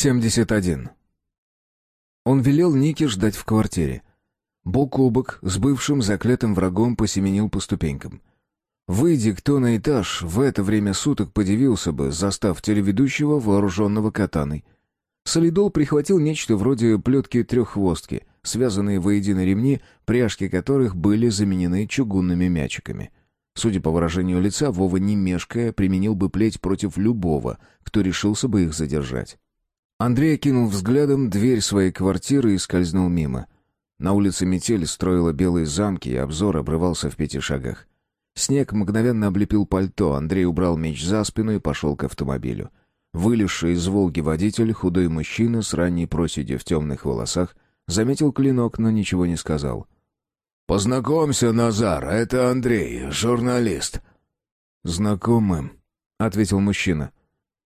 71. Он велел Нике ждать в квартире. Бок о бок с бывшим заклятым врагом посеменил по ступенькам. Выйди кто на этаж, в это время суток подивился бы, застав телеведущего, вооруженного катаной. Солидол прихватил нечто вроде плетки треххвостки, связанные воедино ремни, пряжки которых были заменены чугунными мячиками. Судя по выражению лица, Вова, не мешкая, применил бы плеть против любого, кто решился бы их задержать. Андрей окинул взглядом дверь своей квартиры и скользнул мимо. На улице метель строила белые замки, и обзор обрывался в пяти шагах. Снег мгновенно облепил пальто, Андрей убрал меч за спину и пошел к автомобилю. Вылезший из «Волги» водитель, худой мужчина с ранней проседью в темных волосах, заметил клинок, но ничего не сказал. «Познакомься, Назар, это Андрей, журналист». «Знакомы», — ответил мужчина.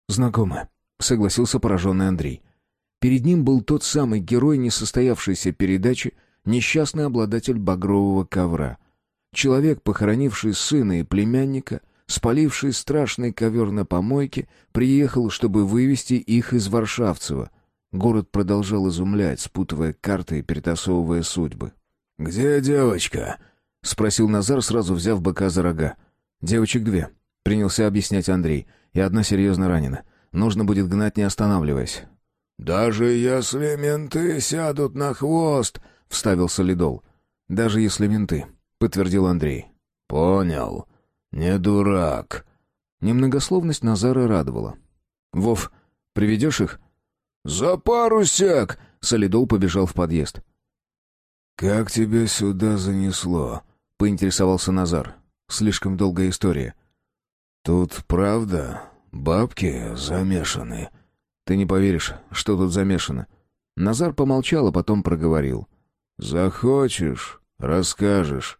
«Знакомы», — согласился пораженный Андрей. Перед ним был тот самый герой несостоявшейся передачи, несчастный обладатель багрового ковра. Человек, похоронивший сына и племянника, спаливший страшный ковер на помойке, приехал, чтобы вывести их из Варшавцева. Город продолжал изумлять, спутывая карты и перетасовывая судьбы. «Где девочка?» — спросил Назар, сразу взяв быка за рога. «Девочек две», — принялся объяснять Андрей, — «и одна серьезно ранена. Нужно будет гнать, не останавливаясь». «Даже если менты сядут на хвост», — вставил Солидол. «Даже если менты», — подтвердил Андрей. «Понял. Не дурак». Немногословность Назара радовала. «Вов, приведешь их?» «За пару сек!» — Солидол побежал в подъезд. «Как тебя сюда занесло?» — поинтересовался Назар. «Слишком долгая история». «Тут правда бабки замешаны?» «Ты не поверишь, что тут замешано». Назар помолчал, а потом проговорил. «Захочешь, расскажешь.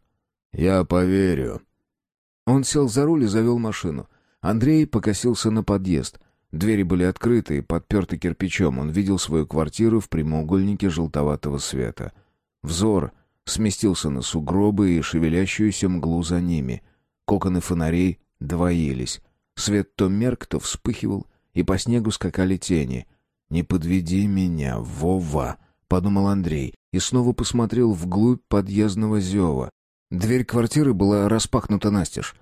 Я поверю». Он сел за руль и завел машину. Андрей покосился на подъезд. Двери были открыты и подперты кирпичом. Он видел свою квартиру в прямоугольнике желтоватого света — Взор сместился на сугробы и шевелящуюся мглу за ними. Коконы фонарей двоились. Свет то мерк, то вспыхивал, и по снегу скакали тени. «Не подведи меня, Вова!» — подумал Андрей, и снова посмотрел вглубь подъездного зева. Дверь квартиры была распахнута настежь.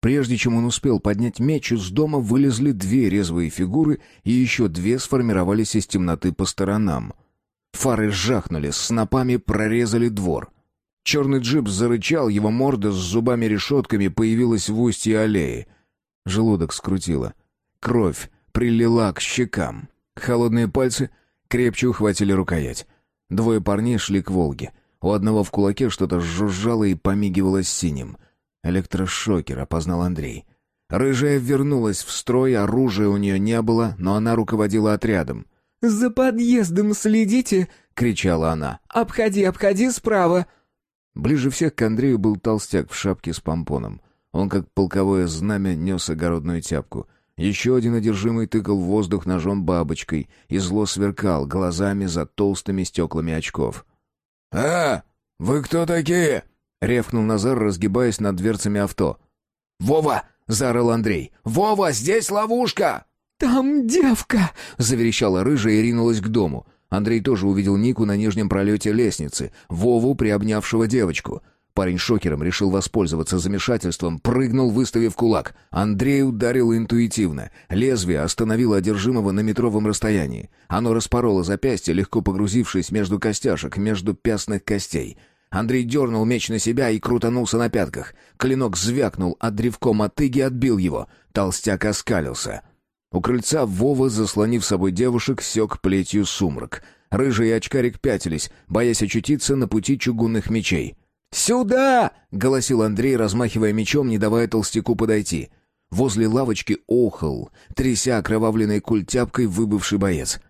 Прежде чем он успел поднять меч, из дома вылезли две резвые фигуры, и еще две сформировались из темноты по сторонам. Фары жахнули, снопами прорезали двор. Черный джип зарычал, его морда с зубами-решетками появилась в устье аллеи. Желудок скрутило. Кровь прилила к щекам. Холодные пальцы крепче ухватили рукоять. Двое парней шли к «Волге». У одного в кулаке что-то жужжало и помигивало синим. «Электрошокер», — опознал Андрей. Рыжая вернулась в строй, оружия у нее не было, но она руководила отрядом. «За подъездом следите!» — кричала она. «Обходи, обходи справа!» Ближе всех к Андрею был толстяк в шапке с помпоном. Он, как полковое знамя, нес огородную тяпку. Еще один одержимый тыкал в воздух ножом бабочкой и зло сверкал глазами за толстыми стеклами очков. «А, вы кто такие?» — ревкнул Назар, разгибаясь над дверцами авто. «Вова!» — заорал Андрей. «Вова, здесь ловушка!» «Там девка!» — заверещала рыжая и ринулась к дому. Андрей тоже увидел Нику на нижнем пролете лестницы, Вову, приобнявшего девочку. Парень шокером решил воспользоваться замешательством, прыгнул, выставив кулак. Андрей ударил интуитивно. Лезвие остановило одержимого на метровом расстоянии. Оно распороло запястье, легко погрузившись между костяшек, между пястных костей. Андрей дернул меч на себя и крутанулся на пятках. Клинок звякнул, а древком отыги отбил его. Толстяк оскалился. У крыльца Вова, заслонив собой девушек, сёк плетью сумрак. Рыжий и очкарик пятились, боясь очутиться на пути чугунных мечей. «Сюда!» — голосил Андрей, размахивая мечом, не давая толстяку подойти. Возле лавочки охал, тряся окровавленной культяпкой выбывший боец.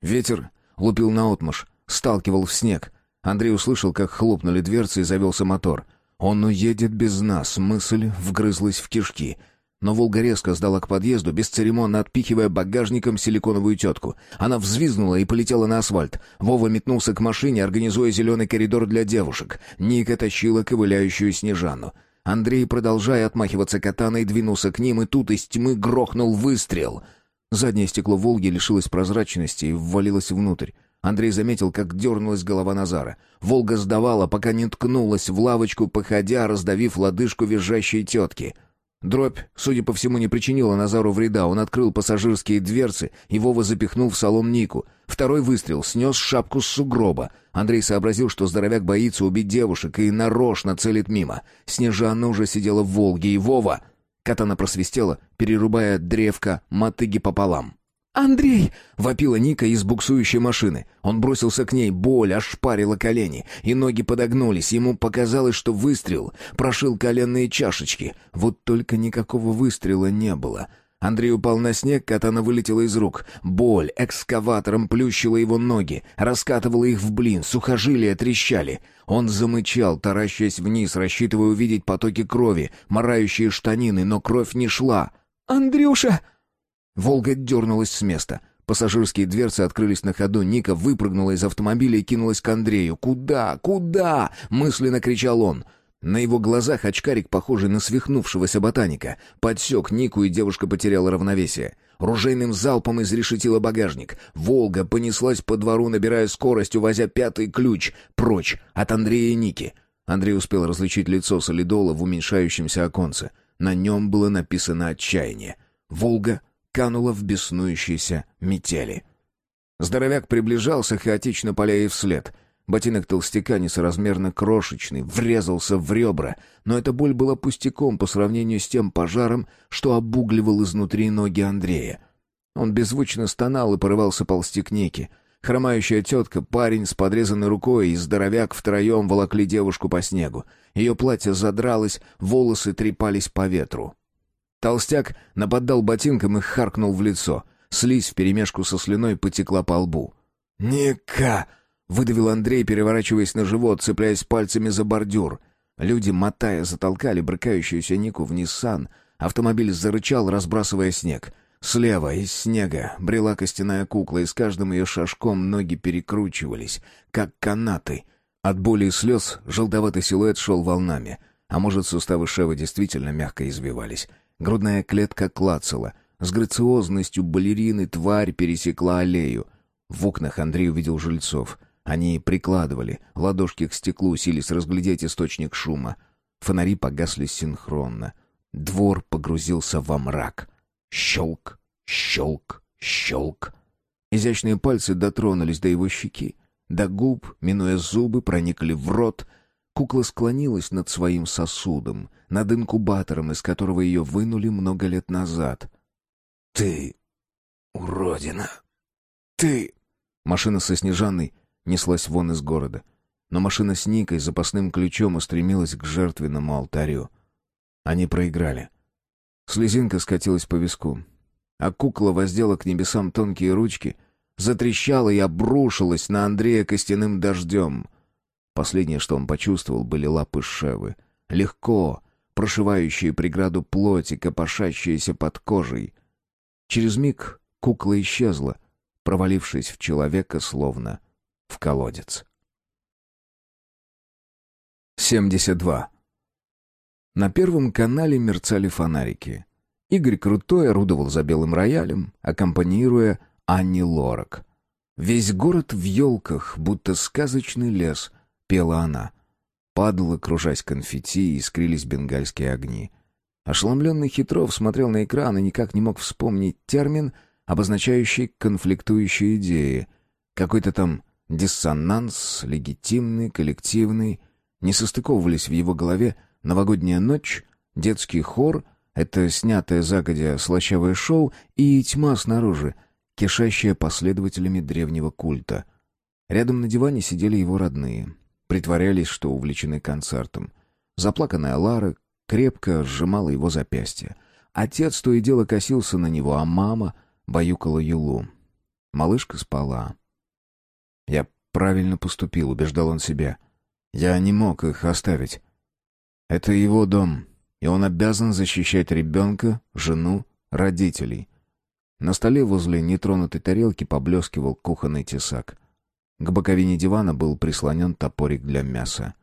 Ветер лупил наотмашь, сталкивал в снег. Андрей услышал, как хлопнули дверцы и завелся мотор. «Он уедет без нас», — мысль вгрызлась в кишки — но «Волга» резко сдала к подъезду, бесцеремонно отпихивая багажником силиконовую тетку. Она взвизгнула и полетела на асфальт. Вова метнулся к машине, организуя зеленый коридор для девушек. Ника тащила ковыляющую Снежану. Андрей, продолжая отмахиваться катаной, двинулся к ним, и тут из тьмы грохнул выстрел. Заднее стекло «Волги» лишилось прозрачности и ввалилось внутрь. Андрей заметил, как дернулась голова Назара. «Волга» сдавала, пока не ткнулась в лавочку, походя, раздавив лодыжку визжащей тетки. Дробь, судя по всему, не причинила Назару вреда. Он открыл пассажирские дверцы и Вова запихнул в салон Нику. Второй выстрел снес шапку с сугроба. Андрей сообразил, что здоровяк боится убить девушек и нарочно целит мимо. Снежанна уже сидела в «Волге», и Вова... Катана просвистела, перерубая древко мотыги пополам. «Андрей!» — вопила Ника из буксующей машины. Он бросился к ней, боль ошпарила колени, и ноги подогнулись. Ему показалось, что выстрел прошил коленные чашечки. Вот только никакого выстрела не было. Андрей упал на снег, катана вылетела из рук. Боль экскаватором плющила его ноги, раскатывала их в блин, сухожилия трещали. Он замычал, таращаясь вниз, рассчитывая увидеть потоки крови, морающие штанины, но кровь не шла. «Андрюша!» Волга дернулась с места. Пассажирские дверцы открылись на ходу. Ника выпрыгнула из автомобиля и кинулась к Андрею. «Куда? Куда?» — мысленно кричал он. На его глазах очкарик, похожий на свихнувшегося ботаника, подсек Нику, и девушка потеряла равновесие. Ружейным залпом изрешетила багажник. «Волга» понеслась по двору, набирая скорость, увозя пятый ключ прочь от Андрея и Ники. Андрей успел различить лицо солидола в уменьшающемся оконце. На нем было написано «Отчаяние». «Волга» канула в беснующейся метели. Здоровяк приближался, хаотично паляя вслед. Ботинок толстяка, несоразмерно крошечный, врезался в ребра, но эта боль была пустяком по сравнению с тем пожаром, что обугливал изнутри ноги Андрея. Он беззвучно стонал и порывался ползти к Неке. Хромающая тетка, парень с подрезанной рукой и здоровяк втроем волокли девушку по снегу. Ее платье задралось, волосы трепались по ветру. Толстяк нападал ботинком и харкнул в лицо. Слизь вперемешку со слюной потекла по лбу. «Ника!» — выдавил Андрей, переворачиваясь на живот, цепляясь пальцами за бордюр. Люди, мотая, затолкали брыкающуюся Нику в Ниссан. Автомобиль зарычал, разбрасывая снег. Слева, из снега, брела костяная кукла, и с каждым ее шажком ноги перекручивались, как канаты. От боли и слез желтоватый силуэт шел волнами. А может, суставы Шева действительно мягко извивались. Грудная клетка клацала. С грациозностью балерины тварь пересекла аллею. В окнах Андрей увидел жильцов. Они прикладывали ладошки к стеклу, сились разглядеть источник шума. Фонари погасли синхронно. Двор погрузился во мрак. Щелк, щелк, щелк. Изящные пальцы дотронулись до его щеки. До губ, минуя зубы, проникли в рот — Кукла склонилась над своим сосудом, над инкубатором, из которого ее вынули много лет назад. «Ты... уродина! Ты...» Машина со Снежанной неслась вон из города. Но машина с Никой запасным ключом устремилась к жертвенному алтарю. Они проиграли. Слезинка скатилась по виску. А кукла воздела к небесам тонкие ручки, затрещала и обрушилась на Андрея костяным дождем. Последнее, что он почувствовал, были лапы Шевы. Легко, прошивающие преграду плоти, копошащиеся под кожей. Через миг кукла исчезла, провалившись в человека, словно в колодец. 72. На первом канале мерцали фонарики. Игорь Крутой орудовал за белым роялем, аккомпанируя Анни Лорак. Весь город в елках, будто сказочный лес — пела она. Падало, кружась конфетти, и искрились бенгальские огни. Ошеломленный Хитров смотрел на экран и никак не мог вспомнить термин, обозначающий конфликтующие идеи. Какой-то там диссонанс, легитимный, коллективный. Не состыковывались в его голове новогодняя ночь, детский хор, это снятое загодя слащавое шоу и тьма снаружи, кишащая последователями древнего культа. Рядом на диване сидели его родные притворялись, что увлечены концертом. Заплаканная Лара крепко сжимала его запястье. Отец то и дело косился на него, а мама баюкала Юлу. Малышка спала. «Я правильно поступил», — убеждал он себя. «Я не мог их оставить. Это его дом, и он обязан защищать ребенка, жену, родителей». На столе возле нетронутой тарелки поблескивал кухонный тесак. К боковине дивана был прислонен топорик для мяса.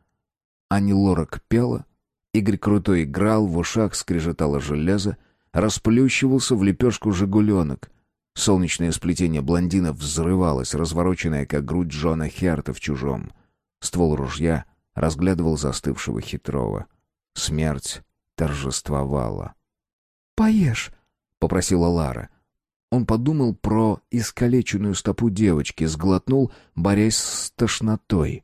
Ани Лорак пела, Игорь Крутой играл, в ушах скрежетало железо, расплющивался в лепешку жигуленок. Солнечное сплетение блондина взрывалось, развороченное, как грудь Джона Херта в чужом. Ствол ружья разглядывал застывшего хитрого. Смерть торжествовала. «Поешь», — попросила Лара. Он подумал про искалеченную стопу девочки, сглотнул, борясь с тошнотой.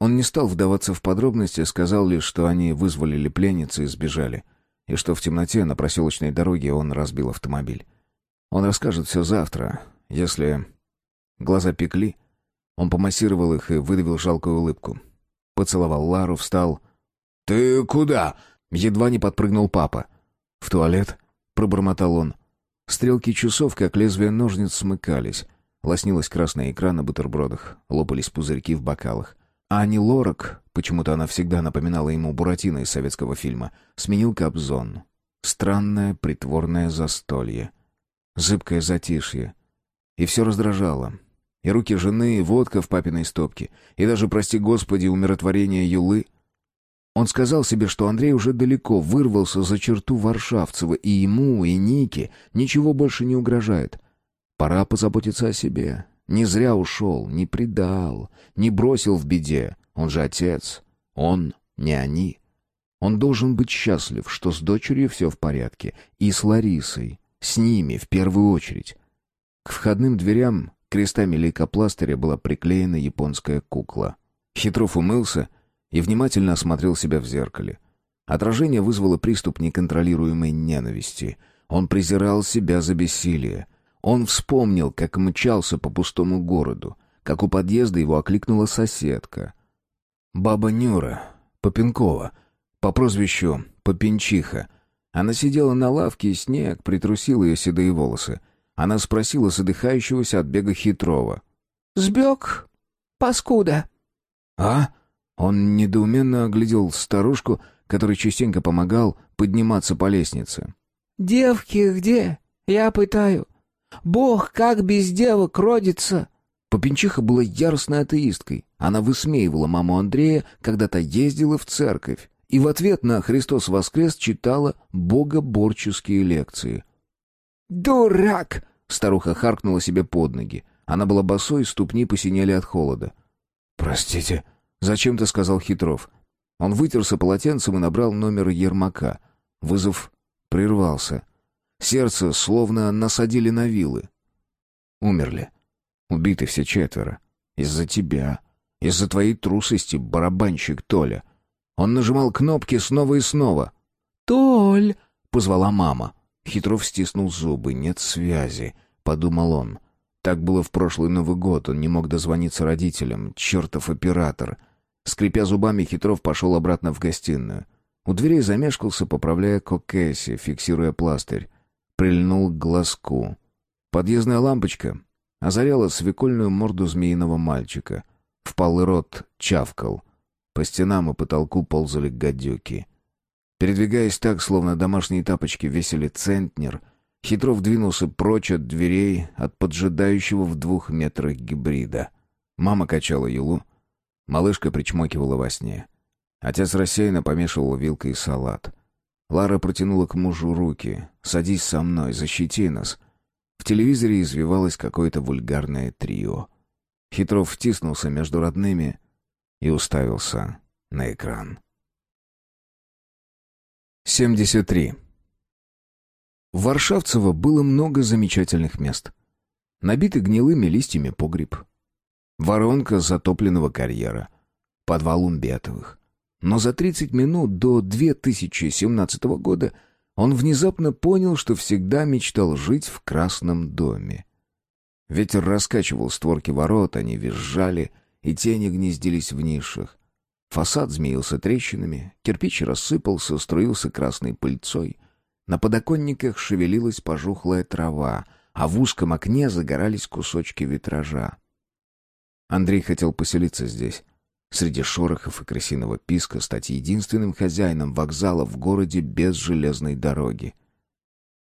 Он не стал вдаваться в подробности, сказал лишь, что они вызволили пленницы и сбежали, и что в темноте на проселочной дороге он разбил автомобиль. Он расскажет все завтра, если... Глаза пекли. Он помассировал их и выдавил жалкую улыбку. Поцеловал Лару, встал. «Ты куда?» Едва не подпрыгнул папа. «В туалет?» — пробормотал он. Стрелки часов, как лезвия ножниц, смыкались. Лоснилась красная икра на бутербродах, лопались пузырьки в бокалах. А Ани Лорак, почему-то она всегда напоминала ему Буратино из советского фильма, сменил Кобзон. Странное притворное застолье. Зыбкое затишье. И все раздражало. И руки жены, и водка в папиной стопке, и даже, прости господи, умиротворение Юлы — он сказал себе, что Андрей уже далеко вырвался за черту Варшавцева, и ему, и Нике ничего больше не угрожает. Пора позаботиться о себе. Не зря ушел, не предал, не бросил в беде. Он же отец. Он, не они. Он должен быть счастлив, что с дочерью все в порядке. И с Ларисой. С ними, в первую очередь. К входным дверям крестами лейкопластыря была приклеена японская кукла. Хитров умылся и внимательно осмотрел себя в зеркале. Отражение вызвало приступ неконтролируемой ненависти. Он презирал себя за бессилие. Он вспомнил, как мчался по пустому городу, как у подъезда его окликнула соседка. Баба Нюра, Попенкова, по прозвищу Попенчиха. Она сидела на лавке, и снег притрусил ее седые волосы. Она спросила задыхающегося от бега хитрого. «Сбег, паскуда». «А?» Он недоуменно оглядел старушку, который частенько помогал подниматься по лестнице. «Девки где? Я пытаю. Бог как без девок родится!» Попенчиха была яростной атеисткой. Она высмеивала маму Андрея, когда та ездила в церковь, и в ответ на «Христос воскрес» читала богоборческие лекции. «Дурак!» — старуха харкнула себе под ноги. Она была босой, ступни посинели от холода. «Простите», Зачем-то сказал Хитров. Он вытерся полотенцем и набрал номер Ермака. Вызов прервался. Сердце словно насадили на вилы. Умерли. Убиты все четверо. Из-за тебя. Из-за твоей трусости, барабанщик Толя. Он нажимал кнопки снова и снова. «Толь!» — позвала мама. Хитров стиснул зубы. «Нет связи», — подумал он. Так было в прошлый Новый год. Он не мог дозвониться родителям. Чертов оператор. Скрипя зубами, Хитров пошел обратно в гостиную. У дверей замешкался, поправляя кокесси, фиксируя пластырь. Прильнул к глазку. Подъездная лампочка озаряла свекольную морду змеиного мальчика. Впалый рот чавкал. По стенам и потолку ползали гадюки. Передвигаясь так, словно домашние тапочки весили центнер, Хитров двинулся прочь от дверей, от поджидающего в двух метрах гибрида. Мама качала Юлу, Малышка причмокивала во сне. Отец рассеянно помешивал вилкой салат. Лара протянула к мужу руки. «Садись со мной, защити нас». В телевизоре извивалось какое-то вульгарное трио. Хитров втиснулся между родными и уставился на экран. 73. В Варшавцево было много замечательных мест. Набитый гнилыми листьями погреб, Воронка затопленного карьера. Подвал Умбетовых. Но за 30 минут до 2017 года он внезапно понял, что всегда мечтал жить в красном доме. Ветер раскачивал створки ворот, они визжали, и тени гнездились в нишах. Фасад змеился трещинами, кирпич рассыпался, струился красной пыльцой. На подоконниках шевелилась пожухлая трава, а в узком окне загорались кусочки витража. Андрей хотел поселиться здесь. Среди шорохов и крысиного писка стать единственным хозяином вокзала в городе без железной дороги.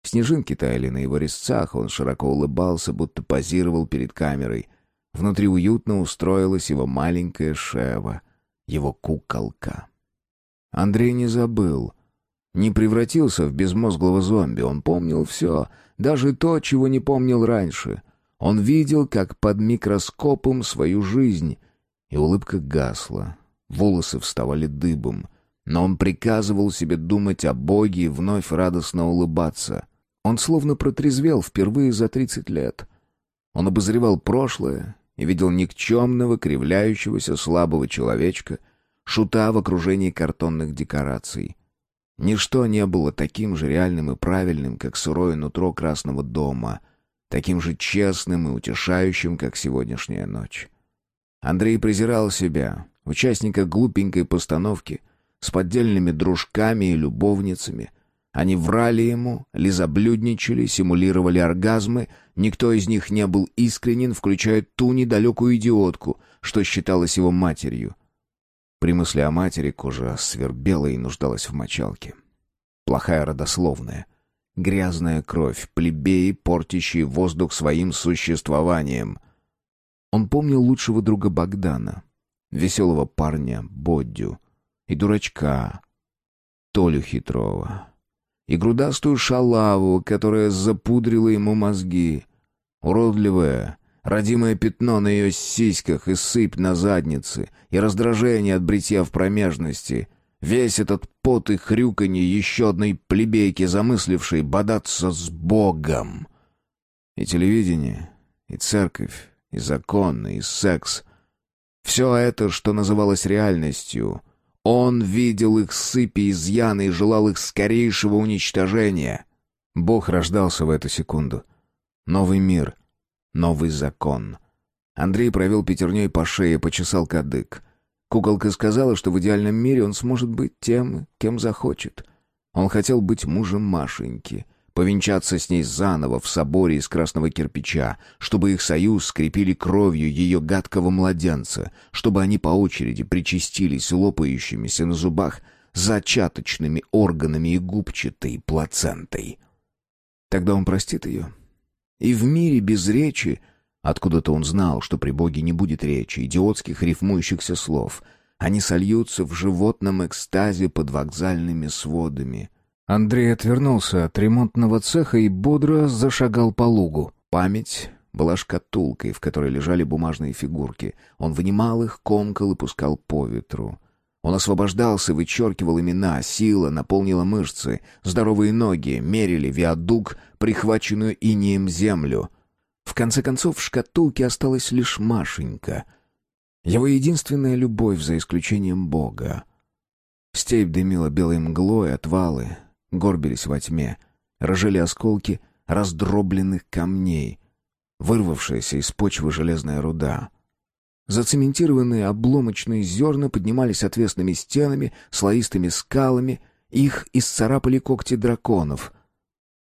Снежинки таяли на его резцах, он широко улыбался, будто позировал перед камерой. Внутри уютно устроилась его маленькая Шева, его куколка. Андрей не забыл. Не превратился в безмозглого зомби, он помнил все. даже то, чего не помнил раньше. Он видел, как под микроскопом свою жизнь, и улыбка гасла, волосы вставали дыбом, но он приказывал себе думать о Боге и вновь радостно улыбаться. Он словно протрезвел впервые за тридцать лет. Он обозревал прошлое и видел никчемного, кривляющегося, слабого человечка, шута в окружении картонных декораций. Ничто не было таким же реальным и правильным, как сырое нутро Красного дома, таким же честным и утешающим, как сегодняшняя ночь. Андрей презирал себя, участника глупенькой постановки, с поддельными дружками и любовницами. Они врали ему, лизоблюдничали, симулировали оргазмы, никто из них не был искренен, включая ту недалекую идиотку, что считалась его матерью. При мысли о матери кожа свербела и нуждалась в мочалке. Плохая родословная. Грязная кровь, плебеи, портящие воздух своим существованием. Он помнил лучшего друга Богдана, веселого парня Боддю, и дурачка Толю Хитрова, и грудастую шалаву, которая запудрила ему мозги, уродливая, родимое пятно на ее сиськах и сыпь на заднице, и раздражение от бритья в промежности. Весь этот пот и хрюканье еще одной плебейки, замыслившей бодаться с Богом. И телевидение, и церковь, и закон, и секс. Все это, что называлось реальностью. Он видел их сыпи изъяны и желал их скорейшего уничтожения. Бог рождался в эту секунду. Новый мир — Новый закон. Андрей провел пятерней по шее, почесал кадык. Куколка сказала, что в идеальном мире он сможет быть тем, кем захочет. Он хотел быть мужем Машеньки, повенчаться с ней заново в соборе из красного кирпича, чтобы их союз скрепили кровью ее гадкого младенца, чтобы они по очереди причастились лопающимися на зубах зачаточными органами и губчатой плацентой. Тогда он простит ее и в мире без речи, откуда-то он знал, что при Боге не будет речи, идиотских рифмующихся слов, они сольются в животном экстазе под вокзальными сводами. Андрей отвернулся от ремонтного цеха и бодро зашагал по лугу. Память была шкатулкой, в которой лежали бумажные фигурки. Он вынимал их, комкал и пускал по ветру. Он освобождался, вычеркивал имена, сила наполнила мышцы, здоровые ноги мерили виадук, прихваченную инеем землю. В конце концов, в шкатулке осталась лишь Машенька. Его единственная любовь, за исключением Бога. Степь дымила белой мглой, отвалы горбились во тьме, рожали осколки раздробленных камней, вырвавшаяся из почвы железная руда — Зацементированные обломочные зерна поднимались отвесными стенами, слоистыми скалами, их исцарапали когти драконов.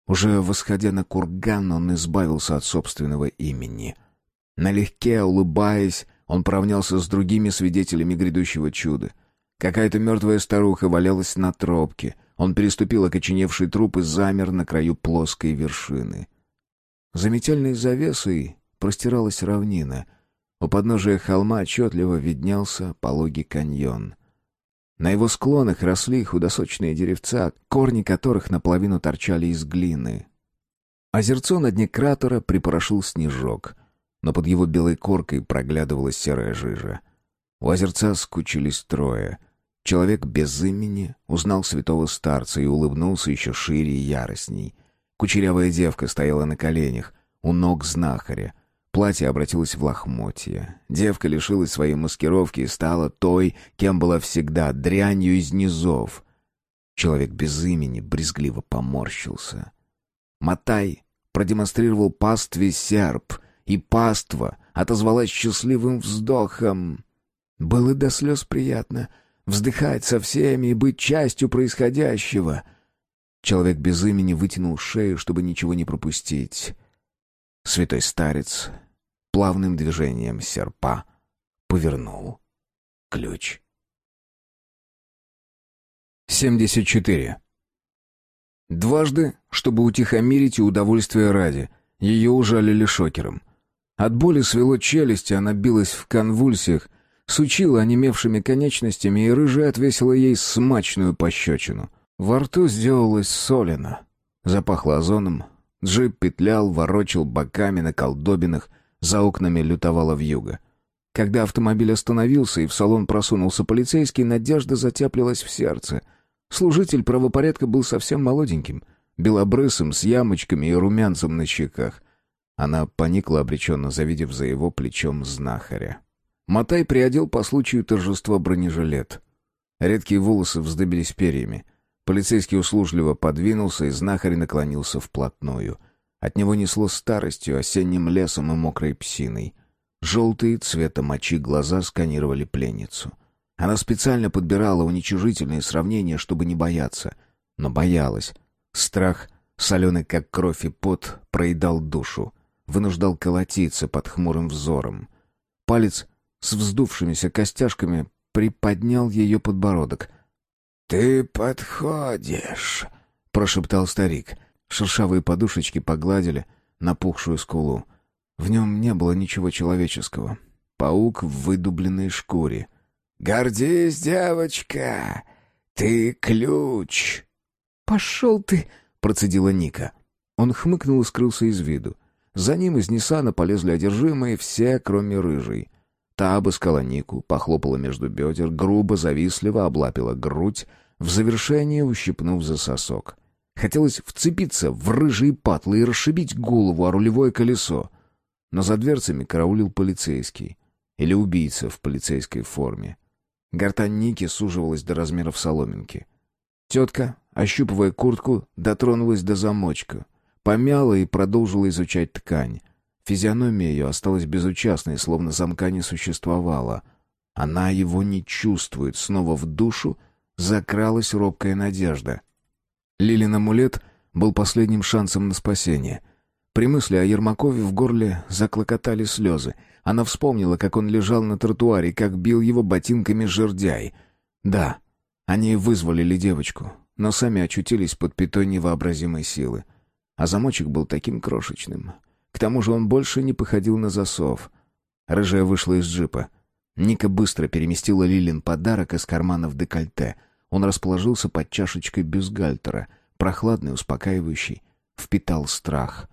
Уже восходя на курган, он избавился от собственного имени. Налегке, улыбаясь, он поравнялся с другими свидетелями грядущего чуда. Какая-то мертвая старуха валялась на тропке. Он переступил окоченевший труп и замер на краю плоской вершины. За метельной завесой простиралась равнина — у подножия холма отчетливо виднелся пологий каньон. На его склонах росли худосочные деревца, корни которых наполовину торчали из глины. Озерцо на дне кратера припорошил снежок, но под его белой коркой проглядывала серая жижа. У озерца скучились трое. Человек без имени узнал святого старца и улыбнулся еще шире и яростней. Кучерявая девка стояла на коленях, у ног знахаря, Платье обратилось в лохмотье. Девка лишилась своей маскировки и стала той, кем была всегда, дрянью из низов. Человек без имени брезгливо поморщился. Матай продемонстрировал пастве серп, и паства отозвалась счастливым вздохом. Было до слез приятно вздыхать со всеми и быть частью происходящего. Человек без имени вытянул шею, чтобы ничего не пропустить. Святой старец плавным движением серпа повернул ключ. 74. Дважды, чтобы утихомирить и удовольствия ради, ее ужалили шокером. От боли свело челюсти, она билась в конвульсиях, сучила онемевшими конечностями, и рыжая отвесила ей смачную пощечину. Во рту сделалось солено. Запахло озоном, Джип петлял, ворочал боками на колдобинах, за окнами лютовала вьюга. Когда автомобиль остановился и в салон просунулся полицейский, надежда затеплилась в сердце. Служитель правопорядка был совсем молоденьким, белобрысым, с ямочками и румянцем на щеках. Она поникла обреченно, завидев за его плечом знахаря. Матай приодел по случаю торжества бронежилет. Редкие волосы вздыбились перьями. Полицейский услужливо подвинулся, и знахарь наклонился вплотную. От него несло старостью, осенним лесом и мокрой псиной. Желтые цвета мочи глаза сканировали пленницу. Она специально подбирала уничижительные сравнения, чтобы не бояться. Но боялась. Страх, соленый как кровь и пот, проедал душу вынуждал колотиться под хмурым взором. Палец с вздувшимися костяшками приподнял ее подбородок. «Ты подходишь», — прошептал старик. Шершавые подушечки погладили напухшую скулу. В нем не было ничего человеческого. Паук в выдубленной шкуре. «Гордись, девочка! Ты ключ!» «Пошел ты!» — процедила Ника. Он хмыкнул и скрылся из виду. За ним из Ниссана полезли одержимые все, кроме рыжей. Та обыскала Нику, похлопала между бедер, грубо, завистливо облапила грудь, в завершение ущипнув за сосок. Хотелось вцепиться в рыжие патлы и расшибить голову о рулевое колесо. Но за дверцами караулил полицейский. Или убийца в полицейской форме. Гортань Ники суживалась до размеров соломинки. Тетка, ощупывая куртку, дотронулась до замочка — Помяла и продолжила изучать ткань. Физиономия ее осталась безучастной, словно замка не существовало. Она его не чувствует. Снова в душу закралась робкая надежда. Лилин амулет был последним шансом на спасение. При мысли о Ермакове в горле заклокотали слезы. Она вспомнила, как он лежал на тротуаре, как бил его ботинками жердяй. Да, они вызволили девочку, но сами очутились под пятой невообразимой силы а замочек был таким крошечным. К тому же он больше не походил на засов. Рыжая вышла из джипа. Ника быстро переместила Лилин подарок из кармана в декольте. Он расположился под чашечкой бюстгальтера, прохладный, успокаивающий, впитал страх.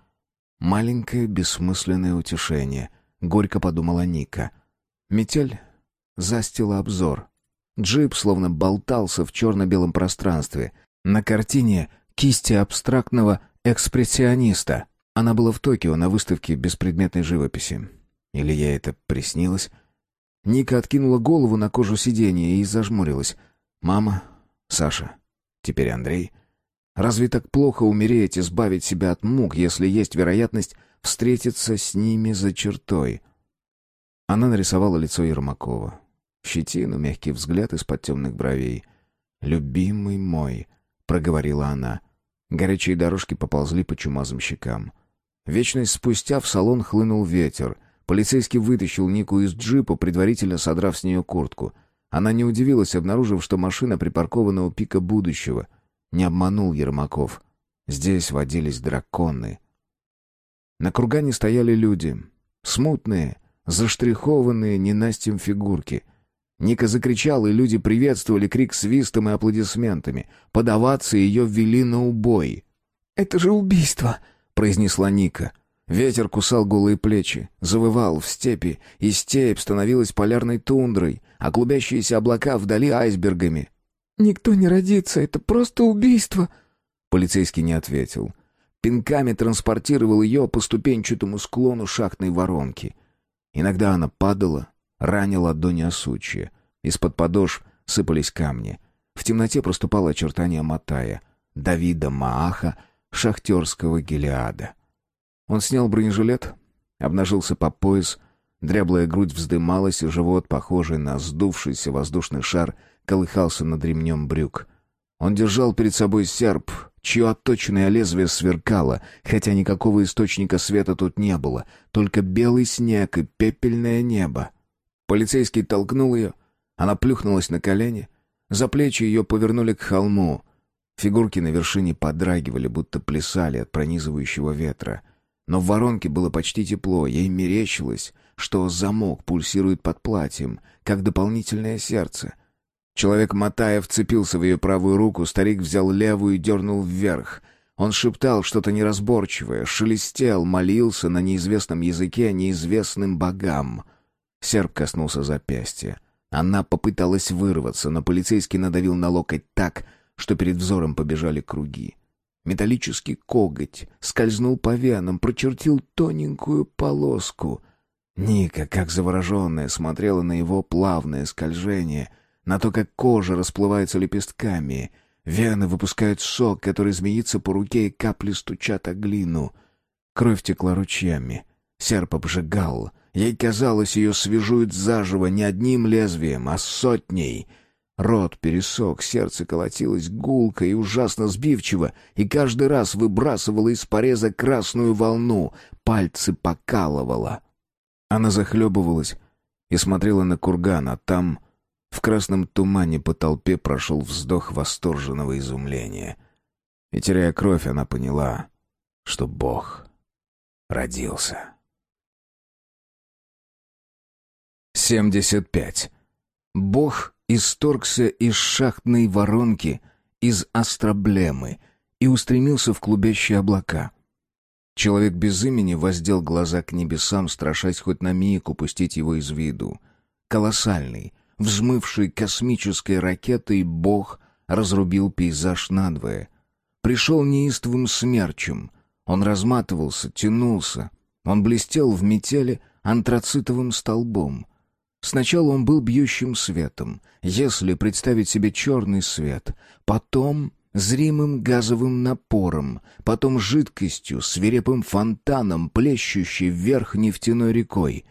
Маленькое бессмысленное утешение, горько подумала Ника. Метель застила обзор. Джип словно болтался в черно-белом пространстве. На картине кисти абстрактного экспрессиониста. Она была в Токио на выставке беспредметной живописи. Или ей это приснилось? Ника откинула голову на кожу сиденья и зажмурилась. Мама, Саша, теперь Андрей. Разве так плохо умереть, избавить себя от мук, если есть вероятность встретиться с ними за чертой? Она нарисовала лицо Ермакова. Щетину, мягкий взгляд из-под темных бровей. «Любимый мой», — проговорила она, Горячие дорожки поползли по чумазым щекам. Вечность спустя в салон хлынул ветер. Полицейский вытащил Нику из джипа, предварительно содрав с нее куртку. Она не удивилась, обнаружив, что машина припаркована у пика будущего. Не обманул Ермаков. Здесь водились драконы. На кургане стояли люди. Смутные, заштрихованные ненастьем фигурки — Ника закричала, и люди приветствовали крик свистом и аплодисментами. Подаваться ее ввели на убой. «Это же убийство!» — произнесла Ника. Ветер кусал голые плечи, завывал в степи, и степь становилась полярной тундрой, а клубящиеся облака вдали айсбергами. «Никто не родится, это просто убийство!» Полицейский не ответил. Пинками транспортировал ее по ступенчатому склону шахтной воронки. Иногда она падала, ранил ладони осучья. Из-под подошв сыпались камни. В темноте проступало очертание Матая, Давида Мааха, шахтерского Гелиада. Он снял бронежилет, обнажился по пояс, дряблая грудь вздымалась, и живот, похожий на сдувшийся воздушный шар, колыхался над ремнем брюк. Он держал перед собой серп, чье отточенное лезвие сверкало, хотя никакого источника света тут не было, только белый снег и пепельное небо. Полицейский толкнул ее. Она плюхнулась на колени. За плечи ее повернули к холму. Фигурки на вершине подрагивали, будто плясали от пронизывающего ветра. Но в воронке было почти тепло. Ей мерещилось, что замок пульсирует под платьем, как дополнительное сердце. Человек мотая вцепился в ее правую руку, старик взял левую и дернул вверх. Он шептал что-то неразборчивое, шелестел, молился на неизвестном языке неизвестным богам. Серб коснулся запястья. Она попыталась вырваться, но полицейский надавил на локоть так, что перед взором побежали круги. Металлический коготь скользнул по венам, прочертил тоненькую полоску. Ника, как завороженная, смотрела на его плавное скольжение, на то, как кожа расплывается лепестками. Вены выпускают сок, который змеится по руке, и капли стучат о глину. Кровь текла ручьями. Серп обжигал. Ей казалось, ее свяжут заживо не одним лезвием, а сотней — Рот пересох, сердце колотилось гулко и ужасно сбивчиво, и каждый раз выбрасывало из пореза красную волну, пальцы покалывало. Она захлебывалась и смотрела на курган, а там, в красном тумане по толпе, прошел вздох восторженного изумления. И, теряя кровь, она поняла, что Бог родился. 75. Бог исторгся из шахтной воронки, из астроблемы и устремился в клубящие облака. Человек без имени воздел глаза к небесам, страшась хоть на миг упустить его из виду. Колоссальный, взмывший космической ракетой бог разрубил пейзаж надвое. Пришел неистовым смерчем. Он разматывался, тянулся. Он блестел в метели антрацитовым столбом — Сначала он был бьющим светом, если представить себе черный свет, потом зримым газовым напором, потом жидкостью, свирепым фонтаном, плещущей вверх нефтяной рекой.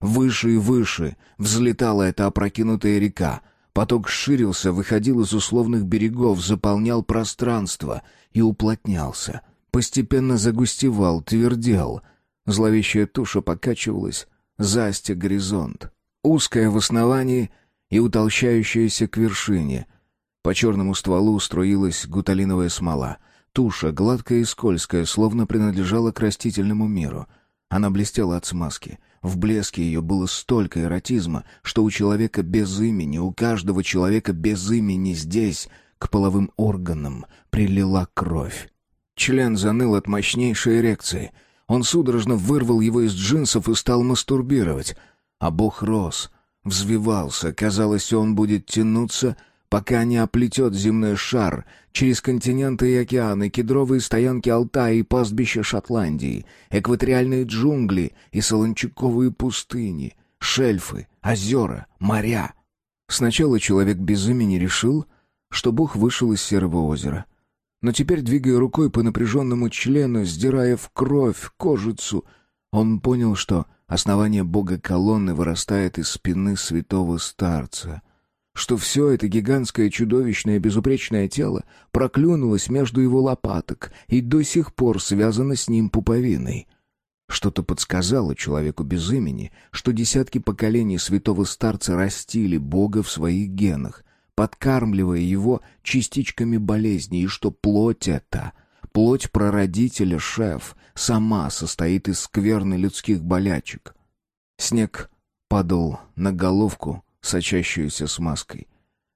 Выше и выше взлетала эта опрокинутая река, поток ширился, выходил из условных берегов, заполнял пространство и уплотнялся, постепенно загустевал, твердел. Зловещая туша покачивалась, застя горизонт узкая в основании и утолщающаяся к вершине. По черному стволу струилась гуталиновая смола. Туша, гладкая и скользкая, словно принадлежала к растительному миру. Она блестела от смазки. В блеске ее было столько эротизма, что у человека без имени, у каждого человека без имени здесь, к половым органам, прилила кровь. Член заныл от мощнейшей эрекции. Он судорожно вырвал его из джинсов и стал мастурбировать — а Бог рос, взвивался, казалось, он будет тянуться, пока не оплетет земной шар через континенты и океаны, кедровые стоянки Алтая и пастбища Шотландии, экваториальные джунгли и солончаковые пустыни, шельфы, озера, моря. Сначала человек без имени решил, что Бог вышел из серого озера. Но теперь, двигая рукой по напряженному члену, сдирая в кровь кожицу, он понял, что Основание бога колонны вырастает из спины святого старца. Что все это гигантское чудовищное безупречное тело проклюнулось между его лопаток и до сих пор связано с ним пуповиной. Что-то подсказало человеку без имени, что десятки поколений святого старца растили бога в своих генах, подкармливая его частичками болезни, и что плоть эта — Плоть прародителя, шеф, сама состоит из скверны людских болячек. Снег падал на головку, сочащуюся смазкой.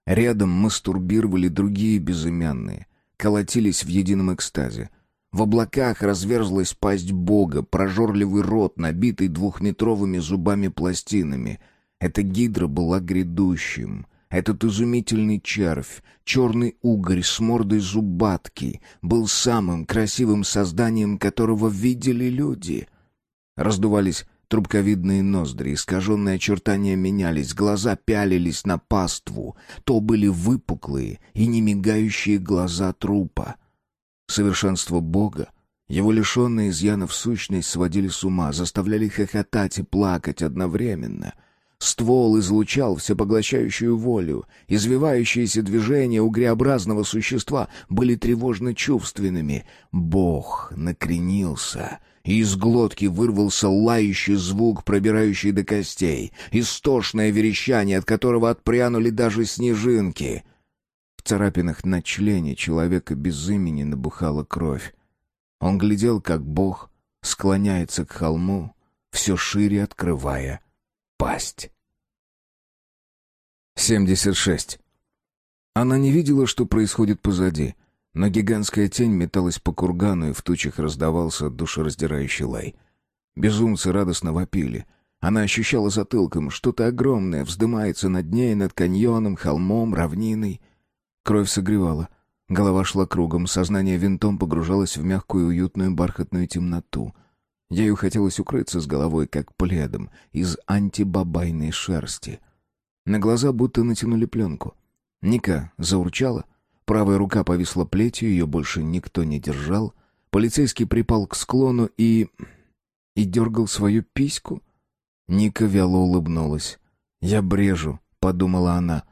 Рядом мастурбировали другие безымянные, колотились в едином экстазе. В облаках разверзлась пасть Бога, прожорливый рот, набитый двухметровыми зубами-пластинами. Эта гидра была грядущим, этот изумительный червь, черный угорь с мордой зубатки, был самым красивым созданием, которого видели люди. Раздувались трубковидные ноздри, искаженные очертания менялись, глаза пялились на паству. То были выпуклые и немигающие глаза трупа. Совершенство Бога, его лишенные изъянов сущность сводили с ума, заставляли хохотать и плакать одновременно — Ствол излучал всепоглощающую волю. Извивающиеся движения угреобразного существа были тревожно чувственными. Бог накренился, и из глотки вырвался лающий звук, пробирающий до костей, истошное верещание, от которого отпрянули даже снежинки. В царапинах на члене человека без имени набухала кровь. Он глядел, как Бог склоняется к холму, все шире открывая пасть. 76. Она не видела, что происходит позади. Но гигантская тень металась по кургану, и в тучах раздавался душераздирающий лай. Безумцы радостно вопили. Она ощущала затылком, что-то огромное вздымается над ней, над каньоном, холмом, равниной. Кровь согревала. Голова шла кругом, сознание винтом погружалось в мягкую уютную бархатную темноту. Ею хотелось укрыться с головой, как пледом, из антибабайной шерсти. На глаза будто натянули пленку. Ника заурчала, правая рука повисла плетью, ее больше никто не держал. Полицейский припал к склону и... и дергал свою письку. Ника вяло улыбнулась. «Я брежу», — подумала она.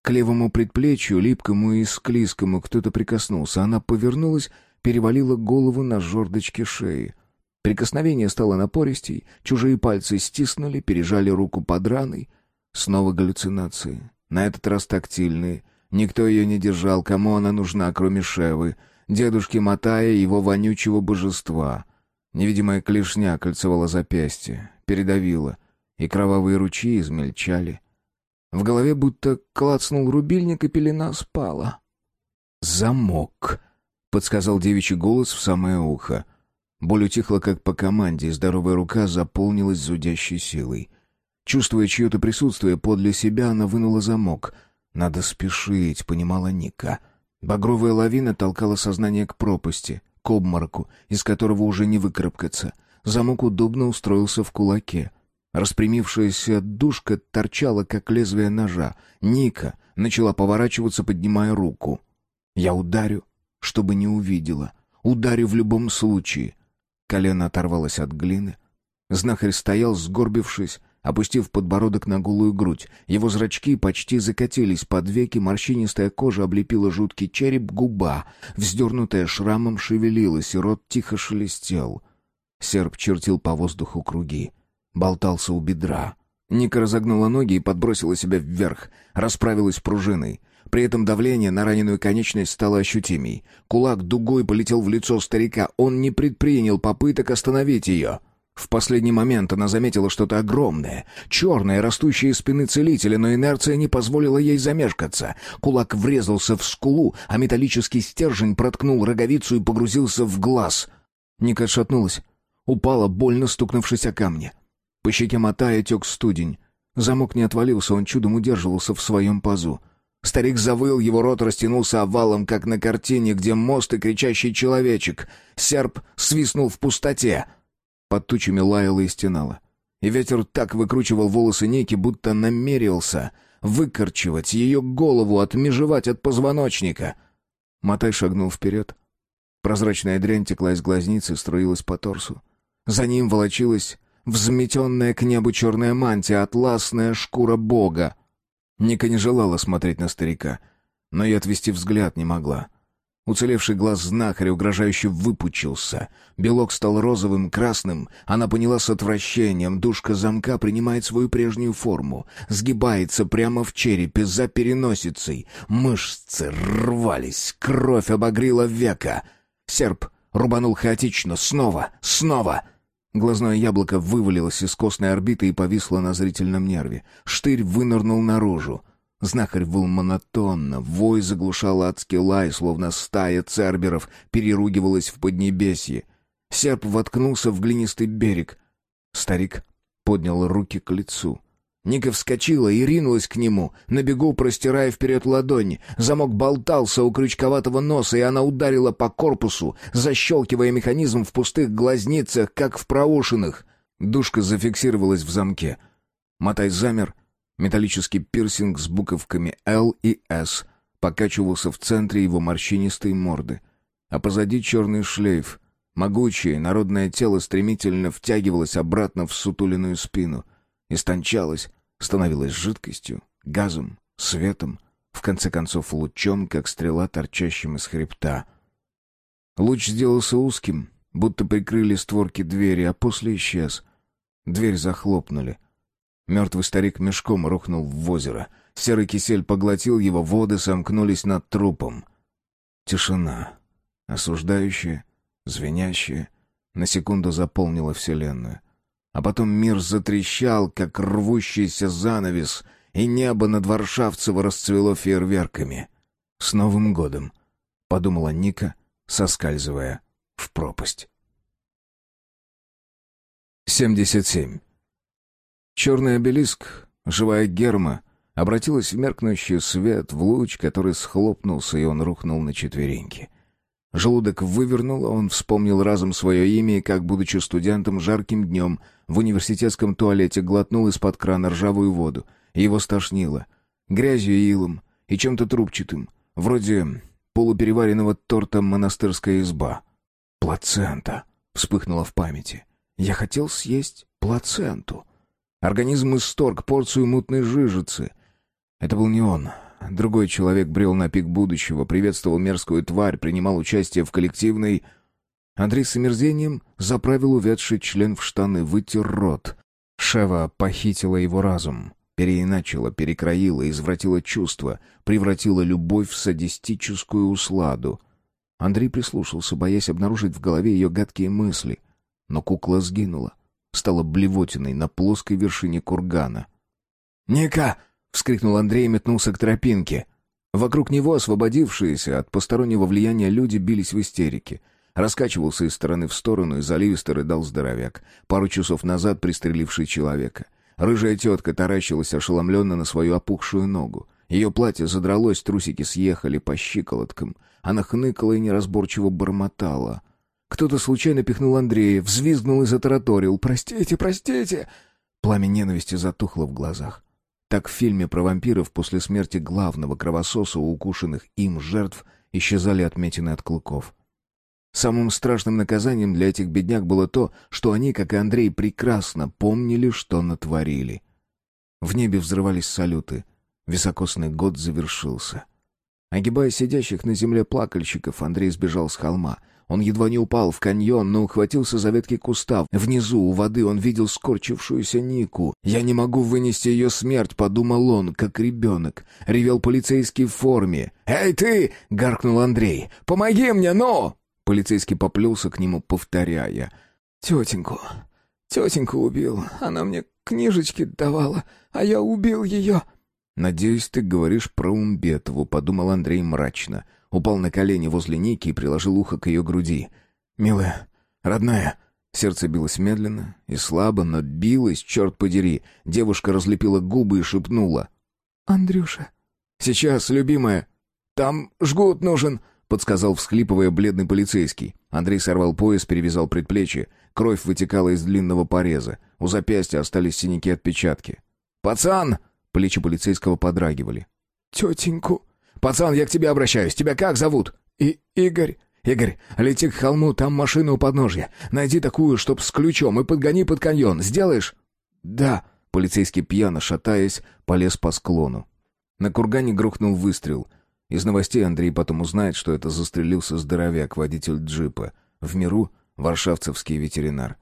К левому предплечью, липкому и склизкому, кто-то прикоснулся. Она повернулась, перевалила голову на жердочке шеи. Прикосновение стало напористей, чужие пальцы стиснули, пережали руку под раной. Снова галлюцинации. На этот раз тактильные. Никто ее не держал, кому она нужна, кроме Шевы, дедушки Матая и его вонючего божества. Невидимая клешня кольцевала запястье, передавила, и кровавые ручьи измельчали. В голове будто клацнул рубильник, и пелена спала. «Замок», — подсказал девичий голос в самое ухо. Боль утихла, как по команде, и здоровая рука заполнилась зудящей силой. Чувствуя чье-то присутствие подле себя, она вынула замок. «Надо спешить», — понимала Ника. Багровая лавина толкала сознание к пропасти, к обмороку, из которого уже не выкарабкаться. Замок удобно устроился в кулаке. Распрямившаяся душка торчала, как лезвие ножа. Ника начала поворачиваться, поднимая руку. «Я ударю, чтобы не увидела. Ударю в любом случае». Колено оторвалось от глины. Знахарь стоял, сгорбившись, опустив подбородок на голую грудь. Его зрачки почти закатились под веки, морщинистая кожа облепила жуткий череп, губа, вздернутая шрамом, шевелилась, и рот тихо шелестел. Серп чертил по воздуху круги болтался у бедра. Ника разогнула ноги и подбросила себя вверх, расправилась пружиной. При этом давление на раненую конечность стало ощутимей. Кулак дугой полетел в лицо старика. Он не предпринял попыток остановить ее. В последний момент она заметила что-то огромное, черное, растущее из спины целителя, но инерция не позволила ей замешкаться. Кулак врезался в скулу, а металлический стержень проткнул роговицу и погрузился в глаз. Ника отшатнулась. Упала, больно стукнувшись о камни. По щеке мотая тек студень. Замок не отвалился, он чудом удерживался в своем пазу. Старик завыл, его рот растянулся овалом, как на картине, где мост и кричащий человечек. Серп свистнул в пустоте. Под тучами лаяло и стенало. И ветер так выкручивал волосы Ники, будто намерился выкорчевать ее голову, отмежевать от позвоночника. Матай шагнул вперед. Прозрачная дрянь текла из глазницы, струилась по торсу. За ним волочилась взметенная к небу черная мантия, атласная шкура бога. Ника не желала смотреть на старика, но и отвести взгляд не могла. Уцелевший глаз знахаря угрожающе выпучился. Белок стал розовым, красным. Она поняла с отвращением. Душка замка принимает свою прежнюю форму. Сгибается прямо в черепе, за переносицей. Мышцы рвались, кровь обогрила века. Серп рубанул хаотично. Снова, снова — Глазное яблоко вывалилось из костной орбиты и повисло на зрительном нерве. Штырь вынырнул наружу. Знахарь выл монотонно, вой заглушал адский лай, словно стая церберов переругивалась в поднебесье. Серп воткнулся в глинистый берег. Старик поднял руки к лицу. Ника вскочила и ринулась к нему, на бегу простирая вперед ладони. Замок болтался у крючковатого носа, и она ударила по корпусу, защелкивая механизм в пустых глазницах, как в проушинах. Душка зафиксировалась в замке. Мотай замер. Металлический пирсинг с буковками «Л» и «С» покачивался в центре его морщинистой морды. А позади черный шлейф. Могучее народное тело стремительно втягивалось обратно в сутуленную спину. Истончалось, становилась жидкостью, газом, светом, в конце концов лучом, как стрела, торчащим из хребта. Луч сделался узким, будто прикрыли створки двери, а после исчез. Дверь захлопнули. Мертвый старик мешком рухнул в озеро. Серый кисель поглотил его, воды сомкнулись над трупом. Тишина, осуждающая, звенящая, на секунду заполнила вселенную. А потом мир затрещал, как рвущийся занавес, и небо над Варшавцево расцвело фейерверками. С Новым годом! — подумала Ника, соскальзывая в пропасть. 77. Черный обелиск, живая герма, обратилась в меркнущий свет, в луч, который схлопнулся, и он рухнул на четвереньки. Желудок вывернуло, он вспомнил разом свое имя и, как, будучи студентом, жарким днем в университетском туалете глотнул из-под крана ржавую воду. Его стошнило. Грязью и илом, и чем-то трубчатым, вроде полупереваренного торта «Монастырская изба». «Плацента!» — вспыхнула в памяти. «Я хотел съесть плаценту». Организм исторг порцию мутной жижицы. Это был не он. Другой человек брел на пик будущего, приветствовал мерзкую тварь, принимал участие в коллективной... Андрей с омерзением заправил увядший член в штаны, вытер рот. Шева похитила его разум, переиначила, перекроила, извратила чувства, превратила любовь в садистическую усладу. Андрей прислушался, боясь обнаружить в голове ее гадкие мысли. Но кукла сгинула, стала блевотиной на плоской вершине кургана. «Ника!» — вскрикнул Андрей и метнулся к тропинке. Вокруг него, освободившиеся от постороннего влияния люди, бились в истерике. Раскачивался из стороны в сторону и заливисто рыдал здоровяк, пару часов назад пристреливший человека. Рыжая тетка таращилась ошеломленно на свою опухшую ногу. Ее платье задралось, трусики съехали по щиколоткам. Она хныкала и неразборчиво бормотала. Кто-то случайно пихнул Андрея, взвизгнул и затараторил. «Простите, простите!» Пламя ненависти затухло в глазах. Так в фильме про вампиров после смерти главного кровососа у укушенных им жертв исчезали отметины от клыков. Самым страшным наказанием для этих бедняк было то, что они, как и Андрей, прекрасно помнили, что натворили. В небе взрывались салюты. Високосный год завершился. Огибая сидящих на земле плакальщиков, Андрей сбежал с холма — он едва не упал в каньон, но ухватился за ветки куста. Внизу, у воды, он видел скорчившуюся Нику. «Я не могу вынести ее смерть», — подумал он, как ребенок. Ревел полицейский в форме. «Эй, ты!» — гаркнул Андрей. «Помоги мне, ну!» Полицейский поплелся к нему, повторяя. «Тетеньку, тетеньку убил. Она мне книжечки давала, а я убил ее». «Надеюсь, ты говоришь про Умбетову», — подумал Андрей мрачно. Упал на колени возле Ники и приложил ухо к ее груди. «Милая, родная...» Сердце билось медленно и слабо, но билось, черт подери. Девушка разлепила губы и шепнула. «Андрюша». «Сейчас, любимая. Там жгут нужен», — подсказал, всхлипывая, бледный полицейский. Андрей сорвал пояс, перевязал предплечье. Кровь вытекала из длинного пореза. У запястья остались синяки-отпечатки. «Пацан!» — плечи полицейского подрагивали. «Тетеньку», «Пацан, я к тебе обращаюсь. Тебя как зовут?» «И Игорь». «Игорь, лети к холму, там машина у подножья. Найди такую, чтоб с ключом, и подгони под каньон. Сделаешь?» «Да». Полицейский пьяно, шатаясь, полез по склону. На кургане грохнул выстрел. Из новостей Андрей потом узнает, что это застрелился здоровяк, водитель джипа. В миру — варшавцевский ветеринар.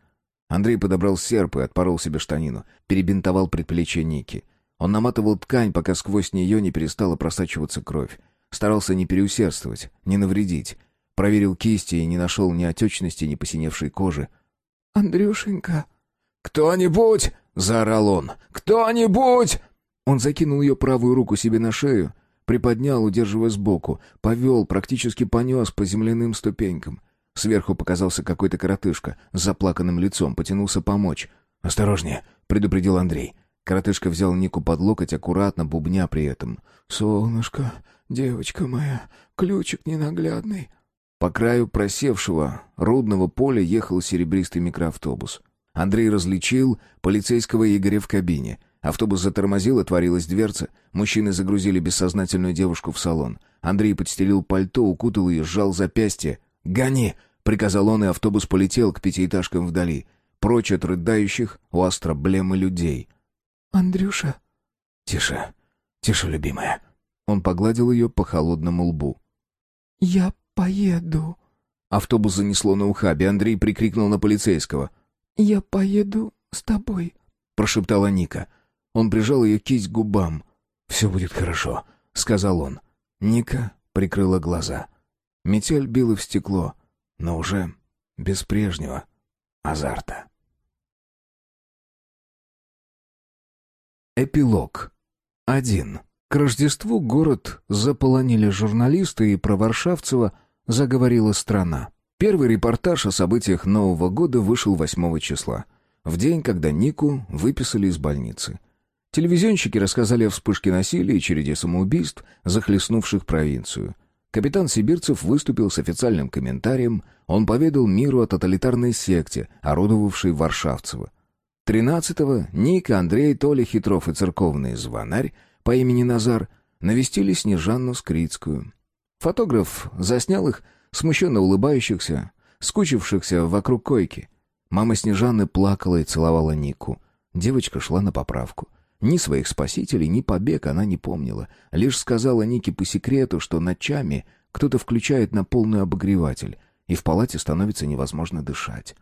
Андрей подобрал серп и отпорол себе штанину. Перебинтовал предплечье Ники. Он наматывал ткань, пока сквозь нее не перестала просачиваться кровь. Старался не переусердствовать, не навредить. Проверил кисти и не нашел ни отечности, ни посиневшей кожи. «Андрюшенька...» «Кто-нибудь!» — заорал он. «Кто-нибудь!» Он закинул ее правую руку себе на шею, приподнял, удерживая сбоку, повел, практически понес по земляным ступенькам. Сверху показался какой-то коротышка с заплаканным лицом, потянулся помочь. «Осторожнее!» — предупредил Андрей. Коротышка взял Нику под локоть, аккуратно, бубня при этом. «Солнышко, девочка моя, ключик ненаглядный». По краю просевшего рудного поля ехал серебристый микроавтобус. Андрей различил полицейского Игоря в кабине. Автобус затормозил, отворилась дверца. Мужчины загрузили бессознательную девушку в салон. Андрей подстелил пальто, укутал ее, сжал запястье. «Гони!» — приказал он, и автобус полетел к пятиэтажкам вдали. Прочь от рыдающих у астроблемы людей — «Андрюша...» «Тише, тише, любимая». Он погладил ее по холодному лбу. «Я поеду...» Автобус занесло на ухабе. Андрей прикрикнул на полицейского. «Я поеду с тобой», — прошептала Ника. Он прижал ее кисть к губам. «Все будет хорошо», — сказал он. Ника прикрыла глаза. Метель била в стекло, но уже без прежнего азарта. Эпилог. Один. К Рождеству город заполонили журналисты, и про Варшавцева заговорила страна. Первый репортаж о событиях Нового года вышел 8 числа, в день, когда Нику выписали из больницы. Телевизионщики рассказали о вспышке насилия и череде самоубийств, захлестнувших провинцию. Капитан Сибирцев выступил с официальным комментарием, он поведал миру о тоталитарной секте, орудовавшей Варшавцева. 13-го Ник, Андрей, Толя Хитров и церковный звонарь по имени Назар навестили Снежанну Скрицкую. Фотограф заснял их, смущенно улыбающихся, скучившихся вокруг койки. Мама Снежанны плакала и целовала Нику. Девочка шла на поправку. Ни своих спасителей, ни побег она не помнила. Лишь сказала Нике по секрету, что ночами кто-то включает на полный обогреватель, и в палате становится невозможно дышать.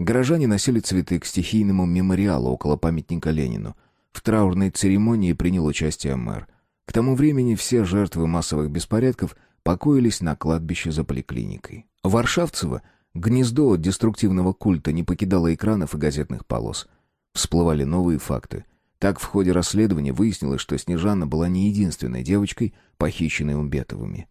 Горожане носили цветы к стихийному мемориалу около памятника Ленину — в траурной церемонии принял участие мэр. К тому времени все жертвы массовых беспорядков покоились на кладбище за поликлиникой. Варшавцево, гнездо деструктивного культа, не покидало экранов и газетных полос. Всплывали новые факты. Так в ходе расследования выяснилось, что Снежана была не единственной девочкой, похищенной Умбетовыми.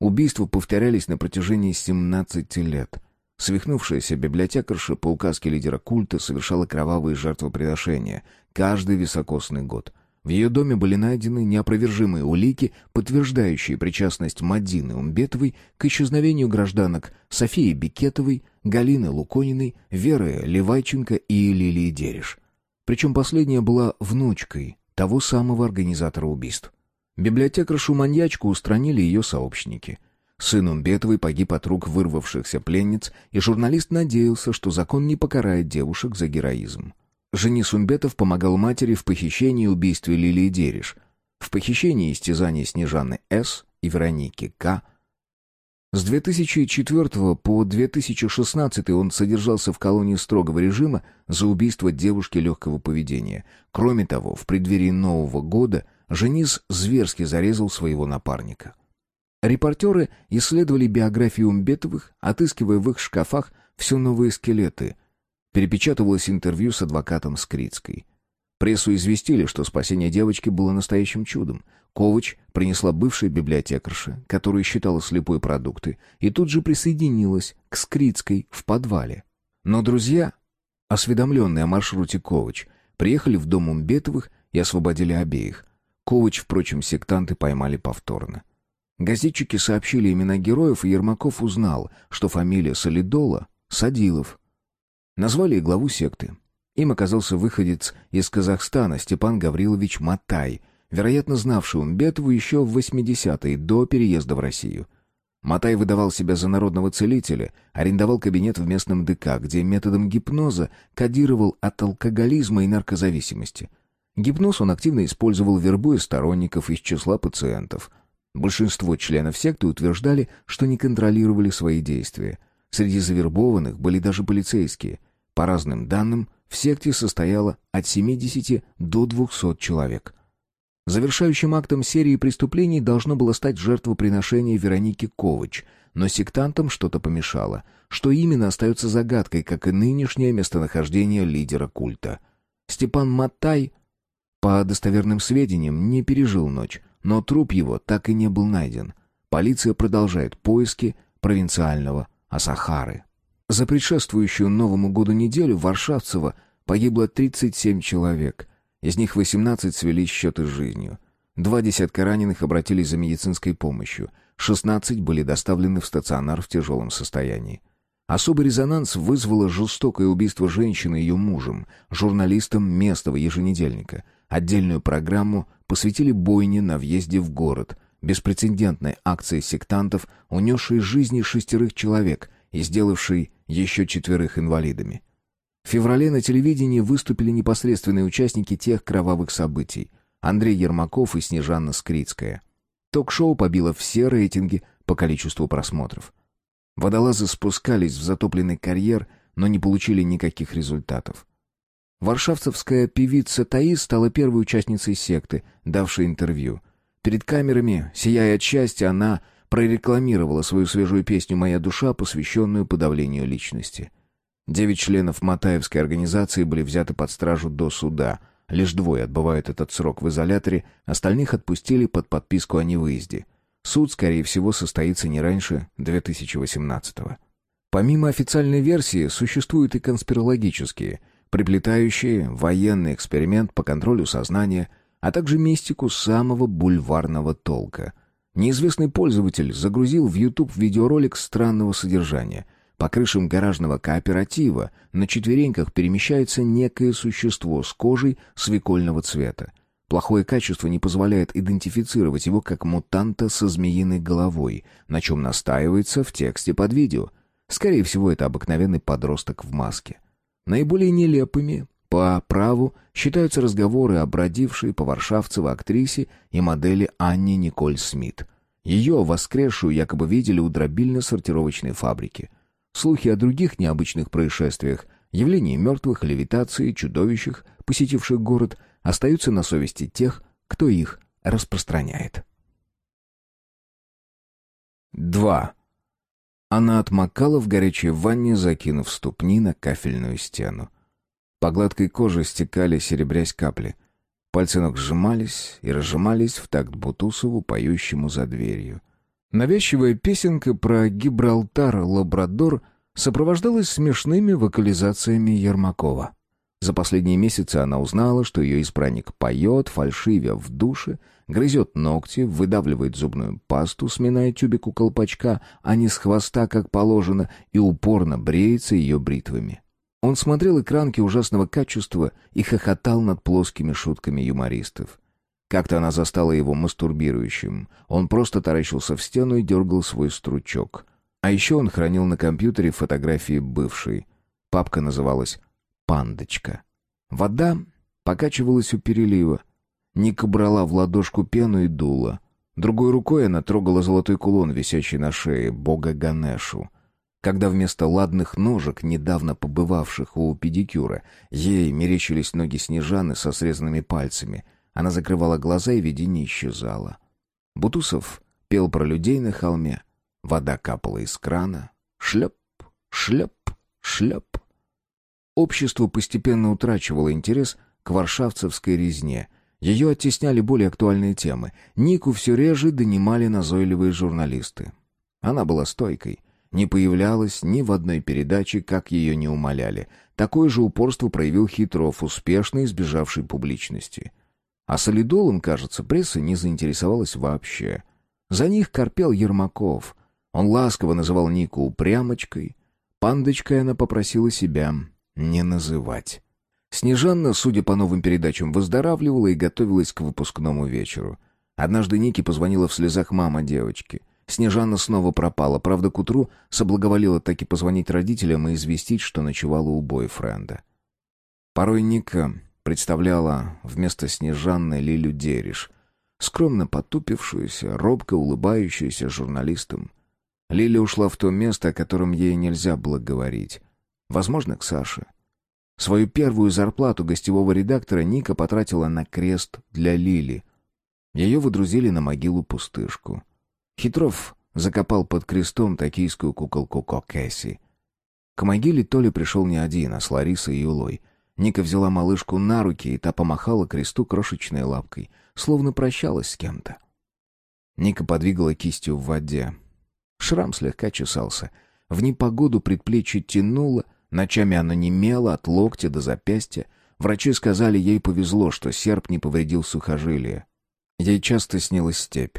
Убийства повторялись на протяжении 17 лет. Свихнувшаяся библиотекарша по указке лидера культа совершала кровавые жертвоприношения каждый високосный год. В ее доме были найдены неопровержимые улики, подтверждающие причастность Мадины Умбетовой к исчезновению гражданок Софии Бикетовой, Галины Лукониной, Веры Левайченко и Лилии Дереш. Причем последняя была внучкой того самого организатора убийств. Библиотекаршу-маньячку устранили ее сообщники. Сын Умбетовой погиб от рук вырвавшихся пленниц, и журналист надеялся, что закон не покарает девушек за героизм. Женис Умбетов помогал матери в похищении и убийстве Лилии Дериш, в похищении и истязании Снежаны С. и Вероники К. С 2004 по 2016 он содержался в колонии строгого режима за убийство девушки легкого поведения. Кроме того, в преддверии Нового года Женис зверски зарезал своего напарника. Репортеры исследовали биографии Умбетовых, отыскивая в их шкафах все новые скелеты. Перепечатывалось интервью с адвокатом Скрицкой. Прессу известили, что спасение девочки было настоящим чудом. Ковач принесла бывшая библиотекарша, которую считала слепой продукты, и тут же присоединилась к Скрицкой в подвале. Но друзья, осведомленные о маршруте Ковач, приехали в дом Умбетовых и освободили обеих. Ковач, впрочем, сектанты поймали повторно. Газетчики сообщили имена героев, и Ермаков узнал, что фамилия Солидола — Садилов. Назвали и главу секты. Им оказался выходец из Казахстана Степан Гаврилович Матай, вероятно, знавший Умбетову еще в 80-е, до переезда в Россию. Матай выдавал себя за народного целителя, арендовал кабинет в местном ДК, где методом гипноза кодировал от алкоголизма и наркозависимости. Гипноз он активно использовал, вербуя сторонников из числа пациентов — Большинство членов секты утверждали, что не контролировали свои действия. Среди завербованных были даже полицейские. По разным данным, в секте состояло от 70 до 200 человек. Завершающим актом серии преступлений должно было стать жертвоприношение Вероники Ковач, но сектантам что-то помешало. Что именно остается загадкой, как и нынешнее местонахождение лидера культа. Степан Матай, по достоверным сведениям, не пережил ночь, но труп его так и не был найден. Полиция продолжает поиски провинциального Асахары. За предшествующую Новому году неделю в Варшавцево погибло 37 человек. Из них 18 свели счеты с жизнью. Два десятка раненых обратились за медицинской помощью. 16 были доставлены в стационар в тяжелом состоянии. Особый резонанс вызвало жестокое убийство женщины ее мужем, журналистом местного еженедельника. Отдельную программу посвятили бойне на въезде в город, беспрецедентной акции сектантов, унесшей жизни шестерых человек и сделавшей еще четверых инвалидами. В феврале на телевидении выступили непосредственные участники тех кровавых событий — Андрей Ермаков и Снежанна Скрицкая. Ток-шоу побило все рейтинги по количеству просмотров. Водолазы спускались в затопленный карьер, но не получили никаких результатов. Варшавцевская певица Таис стала первой участницей секты, давшей интервью. Перед камерами, сияя от счастья, она прорекламировала свою свежую песню «Моя душа», посвященную подавлению личности. Девять членов Матаевской организации были взяты под стражу до суда, Лишь двое отбывают этот срок в изоляторе, остальных отпустили под подписку о невыезде. Суд, скорее всего, состоится не раньше 2018 -го. Помимо официальной версии, существуют и конспирологические, приплетающие военный эксперимент по контролю сознания, а также мистику самого бульварного толка. Неизвестный пользователь загрузил в YouTube видеоролик странного содержания. По крышам гаражного кооператива на четвереньках перемещается некое существо с кожей свекольного цвета. Плохое качество не позволяет идентифицировать его как мутанта со змеиной головой, на чем настаивается в тексте под видео. Скорее всего, это обыкновенный подросток в маске. Наиболее нелепыми, по праву, считаются разговоры о бродившей по Варшавцево актрисе и модели Анне Николь Смит. Ее, воскресшую, якобы видели у дробильно-сортировочной фабрики. Слухи о других необычных происшествиях, явлении мертвых, левитации, чудовищах, посетивших город, остаются на совести тех, кто их распространяет. 2. Она отмокала в горячей ванне, закинув ступни на кафельную стену. По гладкой коже стекали, серебрясь капли. Пальцы ног сжимались и разжимались в такт Бутусову, поющему за дверью. Навязчивая песенка про Гибралтар-Лабрадор сопровождалась смешными вокализациями Ермакова. За последние месяцы она узнала, что ее избранник поет, фальшивя в душе, грызет ногти, выдавливает зубную пасту, сминая тюбик у колпачка, а не с хвоста, как положено, и упорно бреется ее бритвами. Он смотрел экранки ужасного качества и хохотал над плоскими шутками юмористов. Как-то она застала его мастурбирующим. Он просто таращился в стену и дергал свой стручок. А еще он хранил на компьютере фотографии бывшей. Папка называлась пандочка. Вода покачивалась у перелива. Ника брала в ладошку пену и дула. Другой рукой она трогала золотой кулон, висящий на шее бога Ганешу. Когда вместо ладных ножек, недавно побывавших у педикюра, ей мерещились ноги Снежаны со срезанными пальцами, она закрывала глаза и видение исчезало. Бутусов пел про людей на холме. Вода капала из крана. Шлеп, шлеп, шлеп. Общество постепенно утрачивало интерес к варшавцевской резне. Ее оттесняли более актуальные темы. Нику все реже донимали назойливые журналисты. Она была стойкой. Не появлялась ни в одной передаче, как ее не умоляли. Такое же упорство проявил Хитров, успешно избежавший публичности. А солидолом, кажется, пресса не заинтересовалась вообще. За них корпел Ермаков. Он ласково называл Нику упрямочкой. Пандочкой она попросила себя не называть. Снежанна, судя по новым передачам, выздоравливала и готовилась к выпускному вечеру. Однажды Нике позвонила в слезах мама девочки. Снежанна снова пропала, правда, к утру соблаговолила таки позвонить родителям и известить, что ночевала у бойфренда. Порой Ника представляла вместо Снежанны Лилю Дериш, скромно потупившуюся, робко улыбающуюся журналистам. Лиля ушла в то место, о котором ей нельзя было говорить. Возможно, к Саше. Свою первую зарплату гостевого редактора Ника потратила на крест для Лили. Ее выдрузили на могилу-пустышку. Хитров закопал под крестом токийскую куколку Кокэси. К могиле Толя пришел не один, а с Ларисой и Юлой. Ника взяла малышку на руки, и та помахала кресту крошечной лапкой, словно прощалась с кем-то. Ника подвигала кистью в воде. Шрам слегка чесался. В непогоду предплечье тянуло, Ночами она немела от локтя до запястья. Врачи сказали, ей повезло, что серп не повредил сухожилие. Ей часто снилась степь.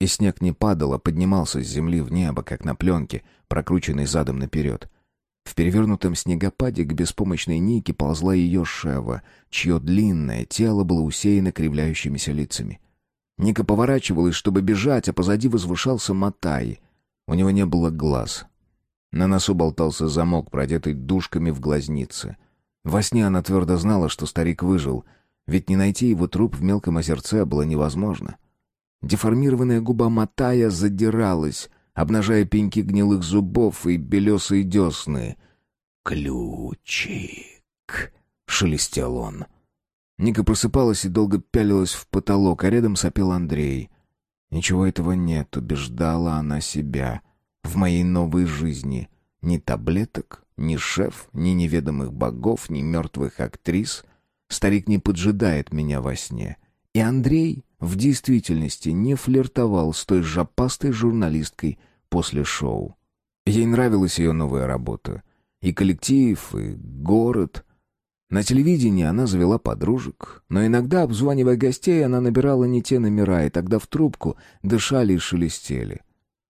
И снег не падал, а поднимался с земли в небо, как на пленке, прокрученной задом наперед. В перевернутом снегопаде к беспомощной Нике ползла ее Шева, чье длинное тело было усеяно кривляющимися лицами. Ника поворачивалась, чтобы бежать, а позади возвышался Матай. У него не было глаз, на носу болтался замок, продетый душками в глазнице. Во сне она твердо знала, что старик выжил, ведь не найти его труп в мелком озерце было невозможно. Деформированная губа Матая задиралась, обнажая пеньки гнилых зубов и белесые десны. «Ключик!» — шелестел он. Ника просыпалась и долго пялилась в потолок, а рядом сопел Андрей. «Ничего этого нет», — убеждала она себя в моей новой жизни. Ни таблеток, ни шеф, ни неведомых богов, ни мертвых актрис. Старик не поджидает меня во сне. И Андрей в действительности не флиртовал с той жопастой журналисткой после шоу. Ей нравилась ее новая работа. И коллектив, и город. На телевидении она завела подружек, но иногда, обзванивая гостей, она набирала не те номера, и тогда в трубку дышали и шелестели.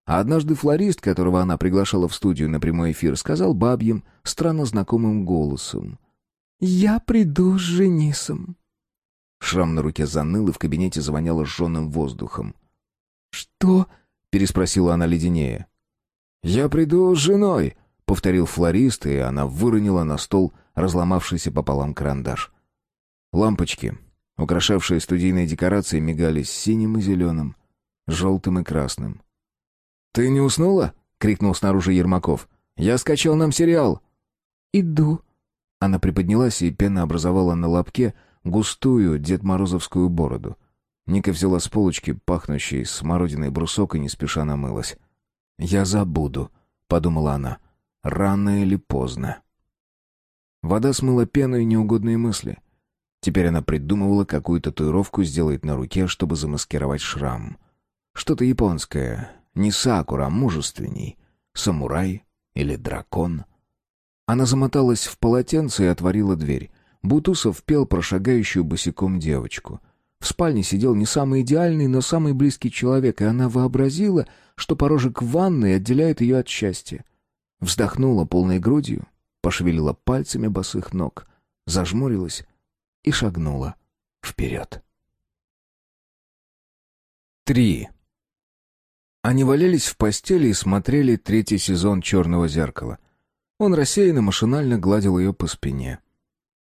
А однажды флорист, которого она приглашала в студию на прямой эфир, сказал бабьим, странно знакомым голосом. «Я приду с Женисом». Шрам на руке заныл, и в кабинете завоняло сжженным воздухом. «Что?» — переспросила она леденее. «Я приду с женой», — повторил флорист, и она выронила на стол разломавшийся пополам карандаш. Лампочки, украшавшие студийные декорации, мигали синим и зеленым, желтым и красным. «Ты не уснула?» — крикнул снаружи Ермаков. «Я скачал нам сериал». «Иду». Она приподнялась, и пена образовала на лобке густую Дед Морозовскую бороду. Ника взяла с полочки пахнущий смородиной брусок и не спеша намылась. «Я забуду», — подумала она, — «рано или поздно». Вода смыла пену и неугодные мысли. Теперь она придумывала, какую татуировку сделать на руке, чтобы замаскировать шрам. Что-то японское, не сакура, а мужественней. Самурай или дракон. Она замоталась в полотенце и отворила дверь. Бутусов пел про шагающую босиком девочку. В спальне сидел не самый идеальный, но самый близкий человек, и она вообразила, что порожек ванной отделяет ее от счастья. Вздохнула полной грудью, пошевелила пальцами босых ног, зажмурилась и шагнула вперед. Три. Они валялись в постели и смотрели третий сезон «Черного зеркала». Он рассеянно машинально гладил ее по спине.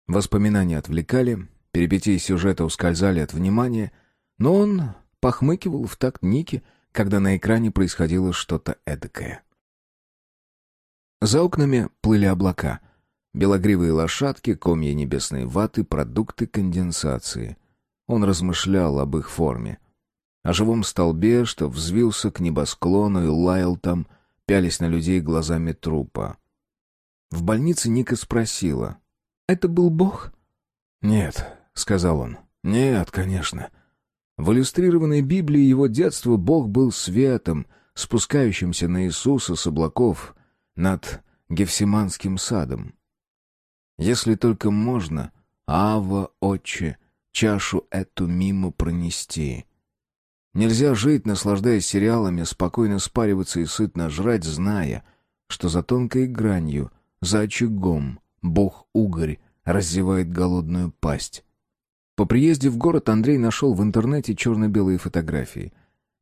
Воспоминания отвлекали, перипетии сюжета ускользали от внимания, но он похмыкивал в такт Ники, когда на экране происходило что-то эдакое. За окнами плыли облака. Белогривые лошадки, комья небесной ваты, продукты конденсации. Он размышлял об их форме. О живом столбе, что взвился к небосклону и лаял там, пялись на людей глазами трупа. В больнице Ника спросила. «Это был Бог?» «Нет», — сказал он. «Нет, конечно». В иллюстрированной Библии его детства Бог был светом, спускающимся на Иисуса с облаков, над Гефсиманским садом. Если только можно, Ава, Отче, чашу эту мимо пронести. Нельзя жить, наслаждаясь сериалами, спокойно спариваться и сытно жрать, зная, что за тонкой гранью, за очагом, бог-угорь раззевает голодную пасть. По приезде в город Андрей нашел в интернете черно-белые фотографии.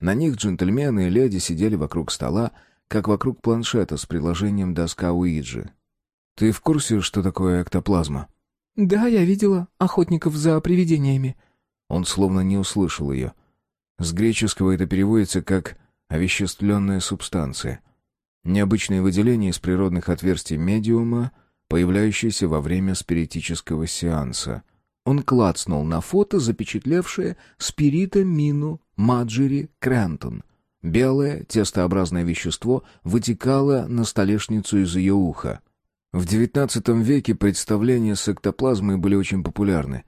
На них джентльмены и леди сидели вокруг стола, как вокруг планшета с приложением доска Уиджи. «Ты в курсе, что такое эктоплазма?» «Да, я видела охотников за привидениями». Он словно не услышал ее. С греческого это переводится как «овеществленная субстанция». Необычные выделения из природных отверстий медиума, появляющиеся во время спиритического сеанса. Он клацнул на фото, запечатлевшее спирита Мину Маджери Крентон — Белое, тестообразное вещество вытекало на столешницу из ее уха. В XIX веке представления с эктоплазмой были очень популярны.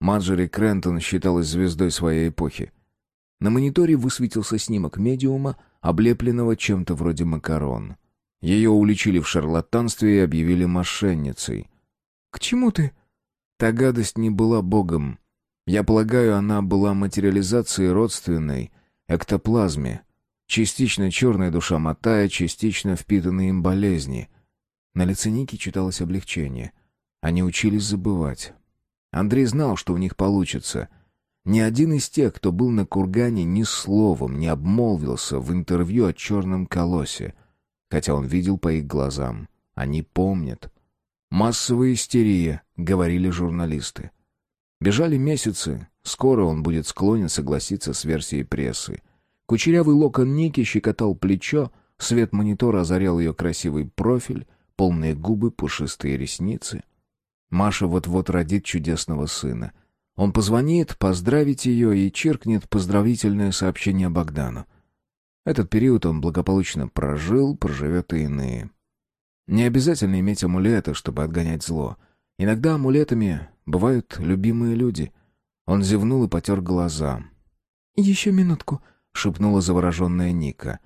Маджери Крентон считалась звездой своей эпохи. На мониторе высветился снимок медиума, облепленного чем-то вроде макарон. Ее уличили в шарлатанстве и объявили мошенницей. «К чему ты?» Та гадость не была богом. Я полагаю, она была материализацией родственной эктоплазме, Частично черная душа мотая, частично впитанные им болезни. На лице Ники читалось облегчение. Они учились забывать. Андрей знал, что у них получится. Ни один из тех, кто был на кургане, ни словом не обмолвился в интервью о черном колосе, хотя он видел по их глазам. Они помнят. «Массовая истерия», — говорили журналисты. Бежали месяцы, скоро он будет склонен согласиться с версией прессы. Кучерявый локон Ники щекотал плечо, свет монитора озарял ее красивый профиль, полные губы, пушистые ресницы. Маша вот-вот родит чудесного сына. Он позвонит, поздравить ее и чиркнет поздравительное сообщение Богдану. Этот период он благополучно прожил, проживет и иные. Не обязательно иметь амулеты, чтобы отгонять зло. Иногда амулетами бывают любимые люди. Он зевнул и потер глаза. «Еще минутку», — шепнула завороженная Ника.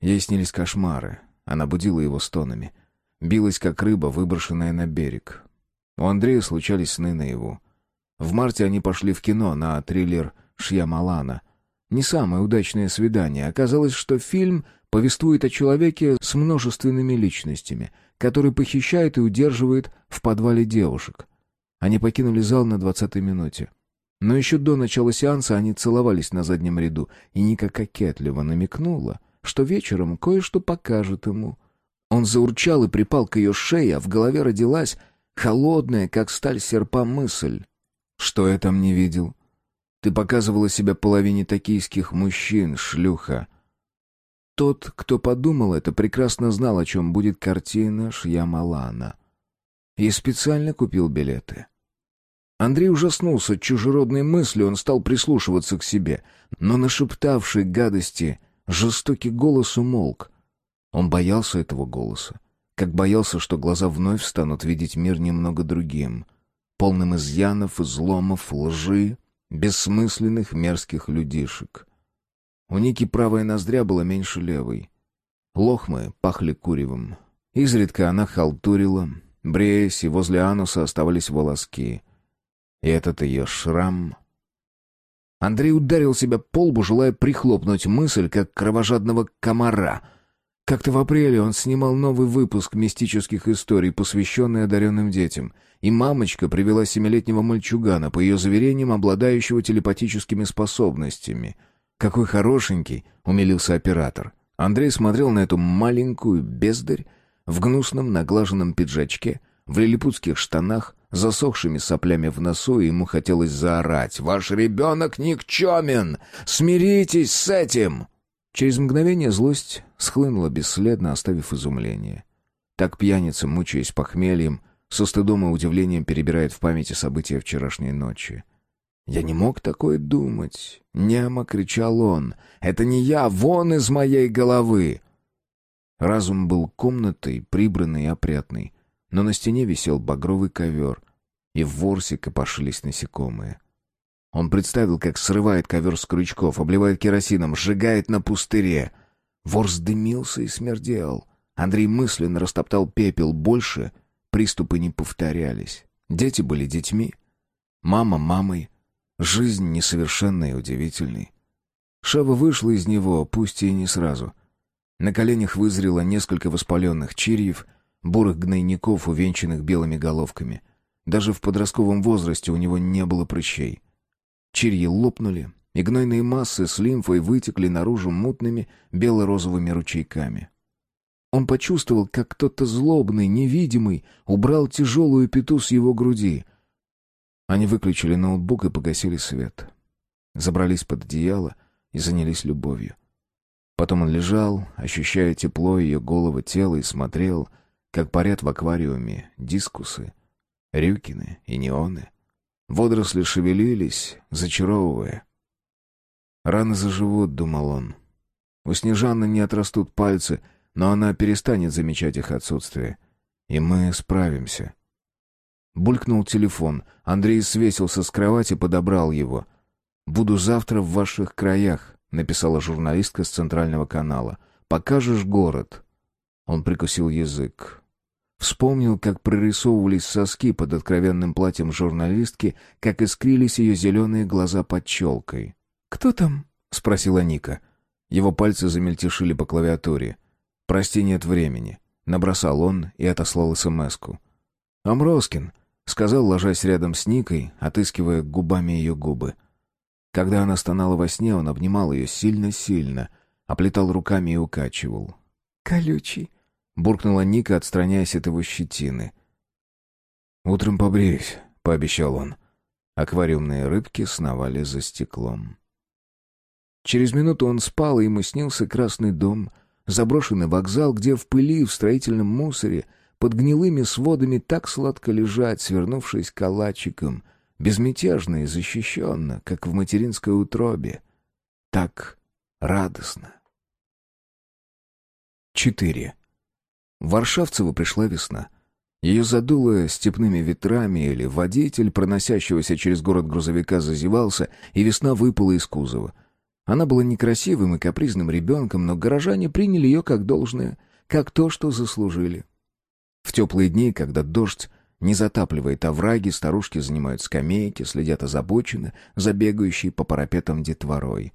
Ей снились кошмары. Она будила его стонами. Билась, как рыба, выброшенная на берег. У Андрея случались сны наяву. В марте они пошли в кино на триллер «Шьямалана». Не самое удачное свидание. Оказалось, что фильм повествует о человеке с множественными личностями, который похищает и удерживает в подвале девушек. Они покинули зал на двадцатой минуте. Но еще до начала сеанса они целовались на заднем ряду, и Ника кокетливо намекнула, что вечером кое-что покажет ему. Он заурчал и припал к ее шее, а в голове родилась холодная, как сталь серпа, мысль. «Что я там не видел? Ты показывала себя половине токийских мужчин, шлюха. Тот, кто подумал это, прекрасно знал, о чем будет картина Шьямалана. И специально купил билеты. Андрей ужаснулся чужеродной мыслью, он стал прислушиваться к себе, но нашептавший гадости жестокий голос умолк. Он боялся этого голоса, как боялся, что глаза вновь станут видеть мир немного другим, полным изъянов, изломов, лжи, бессмысленных мерзких людишек. У Ники правая ноздря была меньше левой. Лохмы пахли куревом. Изредка она халтурила, бреясь, и возле ануса оставались волоски. И этот ее шрам... Андрей ударил себя по лбу, желая прихлопнуть мысль, как кровожадного комара. Как-то в апреле он снимал новый выпуск мистических историй, посвященный одаренным детям, и мамочка привела семилетнего мальчугана, по ее заверениям, обладающего телепатическими способностями — «Какой хорошенький!» — умилился оператор. Андрей смотрел на эту маленькую бездарь в гнусном наглаженном пиджачке, в лилипутских штанах, засохшими соплями в носу, и ему хотелось заорать. «Ваш ребенок никчемен! Смиритесь с этим!» Через мгновение злость схлынула бесследно, оставив изумление. Так пьяница, мучаясь похмельем, со стыдом и удивлением перебирает в памяти события вчерашней ночи. «Я не мог такое думать!» — немо кричал он. «Это не я! Вон из моей головы!» Разум был комнатой, прибранной и опрятной, но на стене висел багровый ковер, и в ворсе копошились насекомые. Он представил, как срывает ковер с крючков, обливает керосином, сжигает на пустыре. Ворс дымился и смердел. Андрей мысленно растоптал пепел. Больше приступы не повторялись. Дети были детьми. Мама мамой, Жизнь несовершенная и удивительной. Шева вышла из него, пусть и не сразу. На коленях вызрело несколько воспаленных чирьев, бурых гнойников, увенчанных белыми головками. Даже в подростковом возрасте у него не было прыщей. Чирьи лопнули, и гнойные массы с лимфой вытекли наружу мутными бело-розовыми ручейками. Он почувствовал, как кто-то злобный, невидимый, убрал тяжелую пету с его груди — они выключили ноутбук и погасили свет. Забрались под одеяло и занялись любовью. Потом он лежал, ощущая тепло ее голого тела и смотрел, как парят в аквариуме дискусы, рюкины и неоны. Водоросли шевелились, зачаровывая. «Раны заживут», — думал он. «У Снежаны не отрастут пальцы, но она перестанет замечать их отсутствие. И мы справимся». Булькнул телефон. Андрей свесился с кровати, подобрал его. «Буду завтра в ваших краях», — написала журналистка с центрального канала. «Покажешь город». Он прикусил язык. Вспомнил, как прорисовывались соски под откровенным платьем журналистки, как искрились ее зеленые глаза под челкой. «Кто там?» — спросила Ника. Его пальцы замельтешили по клавиатуре. «Прости, нет времени», — набросал он и отослал СМС-ку. «Амроскин», — сказал, ложась рядом с Никой, отыскивая губами ее губы. Когда она стонала во сне, он обнимал ее сильно-сильно, оплетал руками и укачивал. «Колючий», — буркнула Ника, отстраняясь от его щетины. «Утром побреюсь», — пообещал он. Аквариумные рыбки сновали за стеклом. Через минуту он спал, и ему снился красный дом, заброшенный вокзал, где в пыли, в строительном мусоре — под гнилыми сводами так сладко лежать, свернувшись калачиком, безмятежно и защищенно, как в материнской утробе. Так радостно. 4. В Варшавцево пришла весна. Ее задуло степными ветрами, или водитель, проносящегося через город грузовика, зазевался, и весна выпала из кузова. Она была некрасивым и капризным ребенком, но горожане приняли ее как должное, как то, что заслужили. В теплые дни, когда дождь не затапливает овраги, старушки занимают скамейки, следят озабоченно за бегающей по парапетам детворой.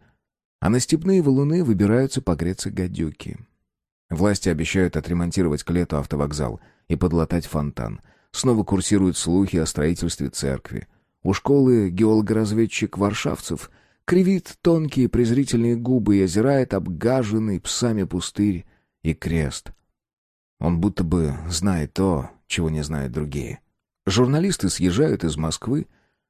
А на степные валуны выбираются погреться гадюки. Власти обещают отремонтировать к лету автовокзал и подлатать фонтан. Снова курсируют слухи о строительстве церкви. У школы геолого-разведчик Варшавцев кривит тонкие презрительные губы и озирает обгаженный псами пустырь и крест. Он будто бы знает то, чего не знают другие. Журналисты съезжают из Москвы,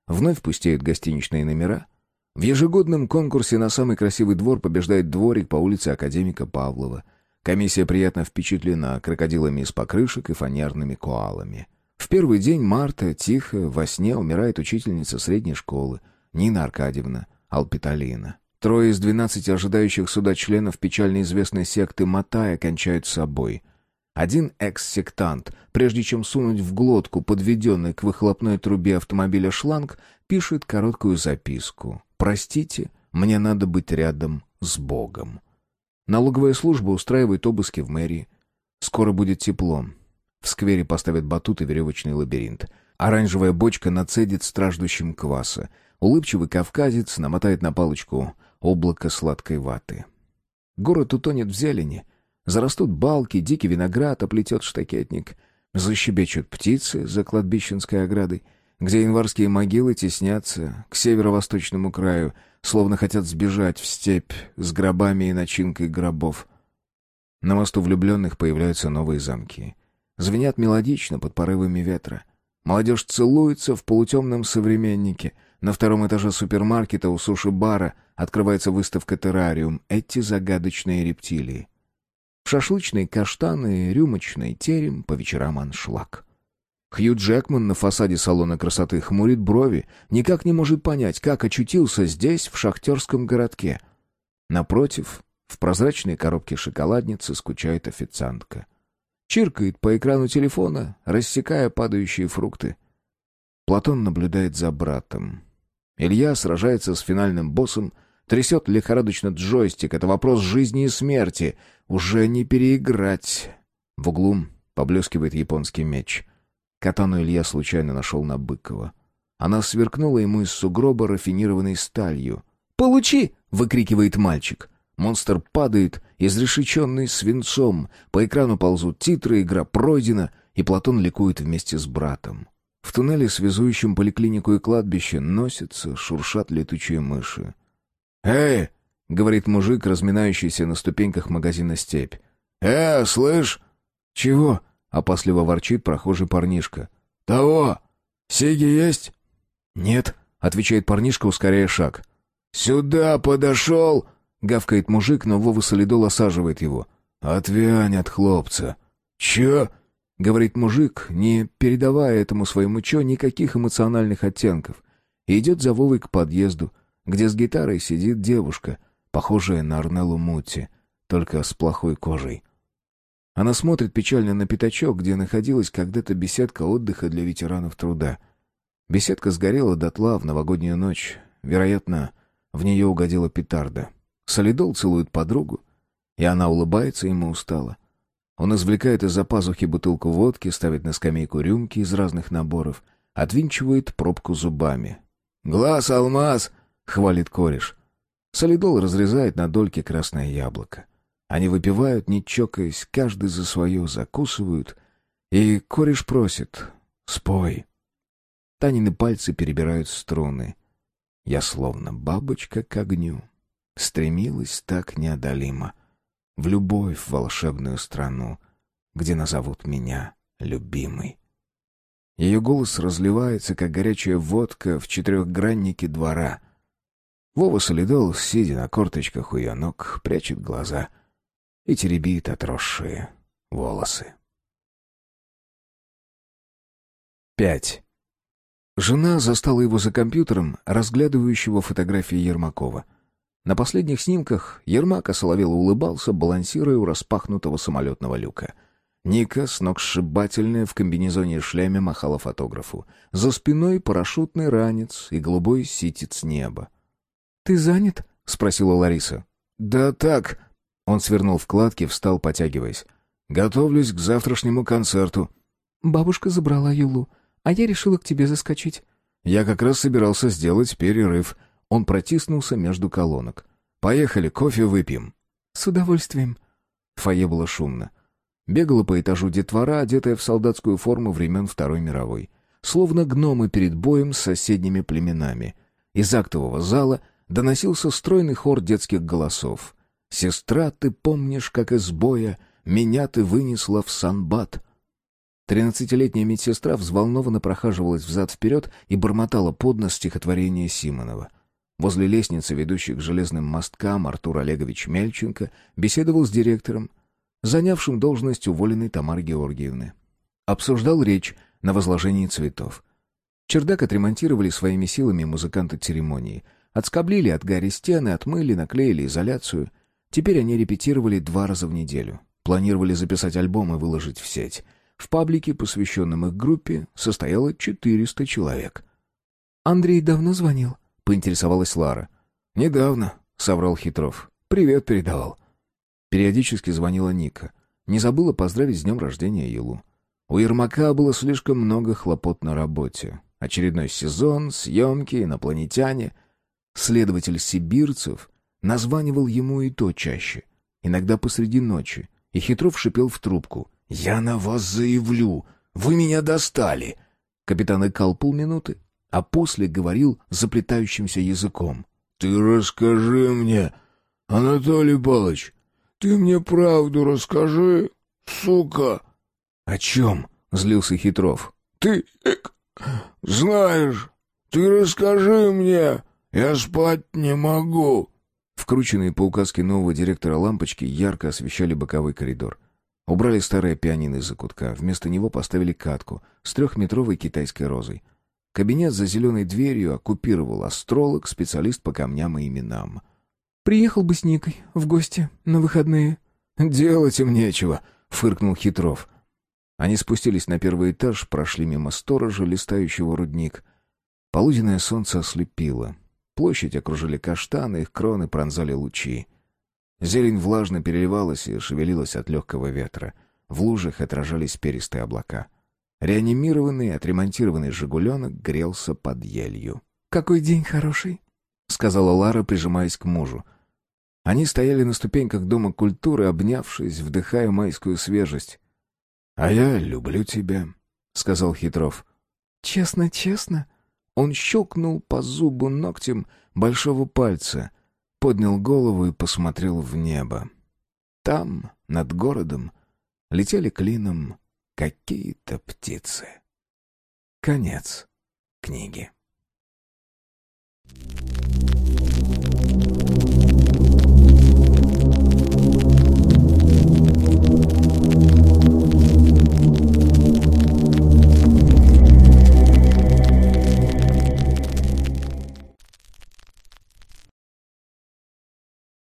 вновь пустеют гостиничные номера. В ежегодном конкурсе на самый красивый двор побеждает дворик по улице Академика Павлова — Комиссия приятно впечатлена крокодилами из покрышек и фанерными коалами. В первый день марта тихо во сне умирает учительница средней школы Нина Аркадьевна Алпиталина. Трое из двенадцати ожидающих суда членов печально известной секты Матай кончают собой. Один экс-сектант, прежде чем сунуть в глотку подведенный к выхлопной трубе автомобиля шланг, пишет короткую записку. «Простите, мне надо быть рядом с Богом». Налоговая служба устраивает обыски в мэрии. Скоро будет тепло. В сквере поставят батут и веревочный лабиринт. Оранжевая бочка нацедит страждущим кваса. Улыбчивый кавказец намотает на палочку облако сладкой ваты. Город утонет в зелени. Зарастут балки, дикий виноград оплетет штакетник. Защебечут птицы за кладбищенской оградой, где январские могилы теснятся к северо-восточному краю — словно хотят сбежать в степь с гробами и начинкой гробов. На мосту влюбленных появляются новые замки. Звенят мелодично под порывами ветра. Молодежь целуется в полутемном современнике. На втором этаже супермаркета у суши-бара открывается выставка «Террариум». Эти загадочные рептилии. Шашлычные каштаны, рюмочный терем, по вечерам аншлаг. Хью Джекман на фасаде салона красоты хмурит брови, никак не может понять, как очутился здесь, в шахтерском городке. Напротив, в прозрачной коробке шоколадницы скучает официантка. Чиркает по экрану телефона, рассекая падающие фрукты. Платон наблюдает за братом. Илья сражается с финальным боссом, трясет лихорадочно джойстик. Это вопрос жизни и смерти. Уже не переиграть. В углу поблескивает японский меч. Катану Илья случайно нашел на Быкова. Она сверкнула ему из сугроба рафинированной сталью. «Получи!» — выкрикивает мальчик. Монстр падает, изрешеченный свинцом. По экрану ползут титры, игра пройдена, и Платон ликует вместе с братом. В туннеле, связующем поликлинику и кладбище, носятся, шуршат летучие мыши. «Эй!» — говорит мужик, разминающийся на ступеньках магазина «Степь». «Э, слышь?» «Чего?» — опасливо ворчит прохожий парнишка. «Того! Сиги есть?» «Нет», — отвечает парнишка, ускоряя шаг. «Сюда подошел!» — гавкает мужик, но Вова Солидол осаживает его. «Отвянь от хлопца!» «Чё?» — говорит мужик, не передавая этому своему чё никаких эмоциональных оттенков. Идет за Вовой к подъезду, где с гитарой сидит девушка, похожая на Арнеллу Мутти, только с плохой кожей. Она смотрит печально на пятачок, где находилась когда-то беседка отдыха для ветеранов труда. Беседка сгорела дотла в новогоднюю ночь. Вероятно, в нее угодила петарда. Солидол целует подругу, и она улыбается ему устало. Он извлекает из-за пазухи бутылку водки, ставит на скамейку рюмки из разных наборов, отвинчивает пробку зубами. «Глаз, алмаз!» — хвалит кореш. Солидол разрезает на дольки красное яблоко. Они выпивают, не чокаясь, каждый за свое закусывают. И кореш просит «Спой». Танины пальцы перебирают струны. Я словно бабочка к огню. Стремилась так неодолимо. В любовь в волшебную страну, где назовут меня любимой. Ее голос разливается, как горячая водка в четырехграннике двора. Вова Солидол, сидя на корточках у ее ног, прячет глаза — и теребит отросшие волосы. Пять. Жена застала его за компьютером, разглядывающего фотографии Ермакова. На последних снимках Ермак осоловело улыбался, балансируя у распахнутого самолетного люка. Ника, сногсшибательная, в комбинезоне и шлеме махала фотографу. За спиной парашютный ранец и голубой ситец неба. «Ты занят?» — спросила Лариса. «Да так». Он свернул вкладки, встал, потягиваясь. «Готовлюсь к завтрашнему концерту». «Бабушка забрала Юлу, а я решила к тебе заскочить». Я как раз собирался сделать перерыв. Он протиснулся между колонок. «Поехали, кофе выпьем». «С удовольствием». Фойе было шумно. Бегала по этажу детвора, одетая в солдатскую форму времен Второй мировой. Словно гномы перед боем с соседними племенами. Из актового зала доносился стройный хор детских голосов. «Сестра, ты помнишь, как из боя меня ты вынесла в санбат?» Тринадцатилетняя медсестра взволнованно прохаживалась взад-вперед и бормотала под нос стихотворение Симонова. Возле лестницы, ведущей к железным мосткам, Артур Олегович Мельченко беседовал с директором, занявшим должность уволенной Тамары Георгиевны. Обсуждал речь на возложении цветов. Чердак отремонтировали своими силами музыканты церемонии. Отскоблили от гари стены, отмыли, наклеили изоляцию. Теперь они репетировали два раза в неделю. Планировали записать альбом и выложить в сеть. В паблике, посвященном их группе, состояло 400 человек. «Андрей давно звонил?» — поинтересовалась Лара. «Недавно», — соврал Хитров. «Привет передавал». Периодически звонила Ника. Не забыла поздравить с днем рождения Елу. У Ермака было слишком много хлопот на работе. Очередной сезон, съемки, инопланетяне. Следователь Сибирцев названивал ему и то чаще. Иногда посреди ночи. И Хитров шипел в трубку. «Я на вас заявлю! Вы меня достали!» Капитан икал полминуты, а после говорил заплетающимся языком. «Ты расскажи мне, Анатолий Павлович, «Ты мне правду расскажи, сука!» «О чем?» — злился Хитров. «Ты знаешь, ты расскажи мне, я спать не могу!» Вкрученные по указке нового директора лампочки ярко освещали боковой коридор. Убрали старое пианино из закутка, вместо него поставили катку с трехметровой китайской розой. Кабинет за зеленой дверью оккупировал астролог, специалист по камням и именам. Приехал бы с Никой в гости на выходные». «Делать им нечего», — фыркнул Хитров. Они спустились на первый этаж, прошли мимо сторожа, листающего рудник. Полуденное солнце ослепило. Площадь окружили каштаны, их кроны пронзали лучи. Зелень влажно переливалась и шевелилась от легкого ветра. В лужах отражались перистые облака. Реанимированный, отремонтированный «Жигуленок» грелся под елью. «Какой день хороший», — сказала Лара, прижимаясь к мужу. Они стояли на ступеньках Дома культуры, обнявшись, вдыхая майскую свежесть. «А я люблю тебя», — сказал Хитров. «Честно, честно?» Он щелкнул по зубу ногтем большого пальца, поднял голову и посмотрел в небо. Там, над городом, летели клином какие-то птицы. Конец книги. Thank you.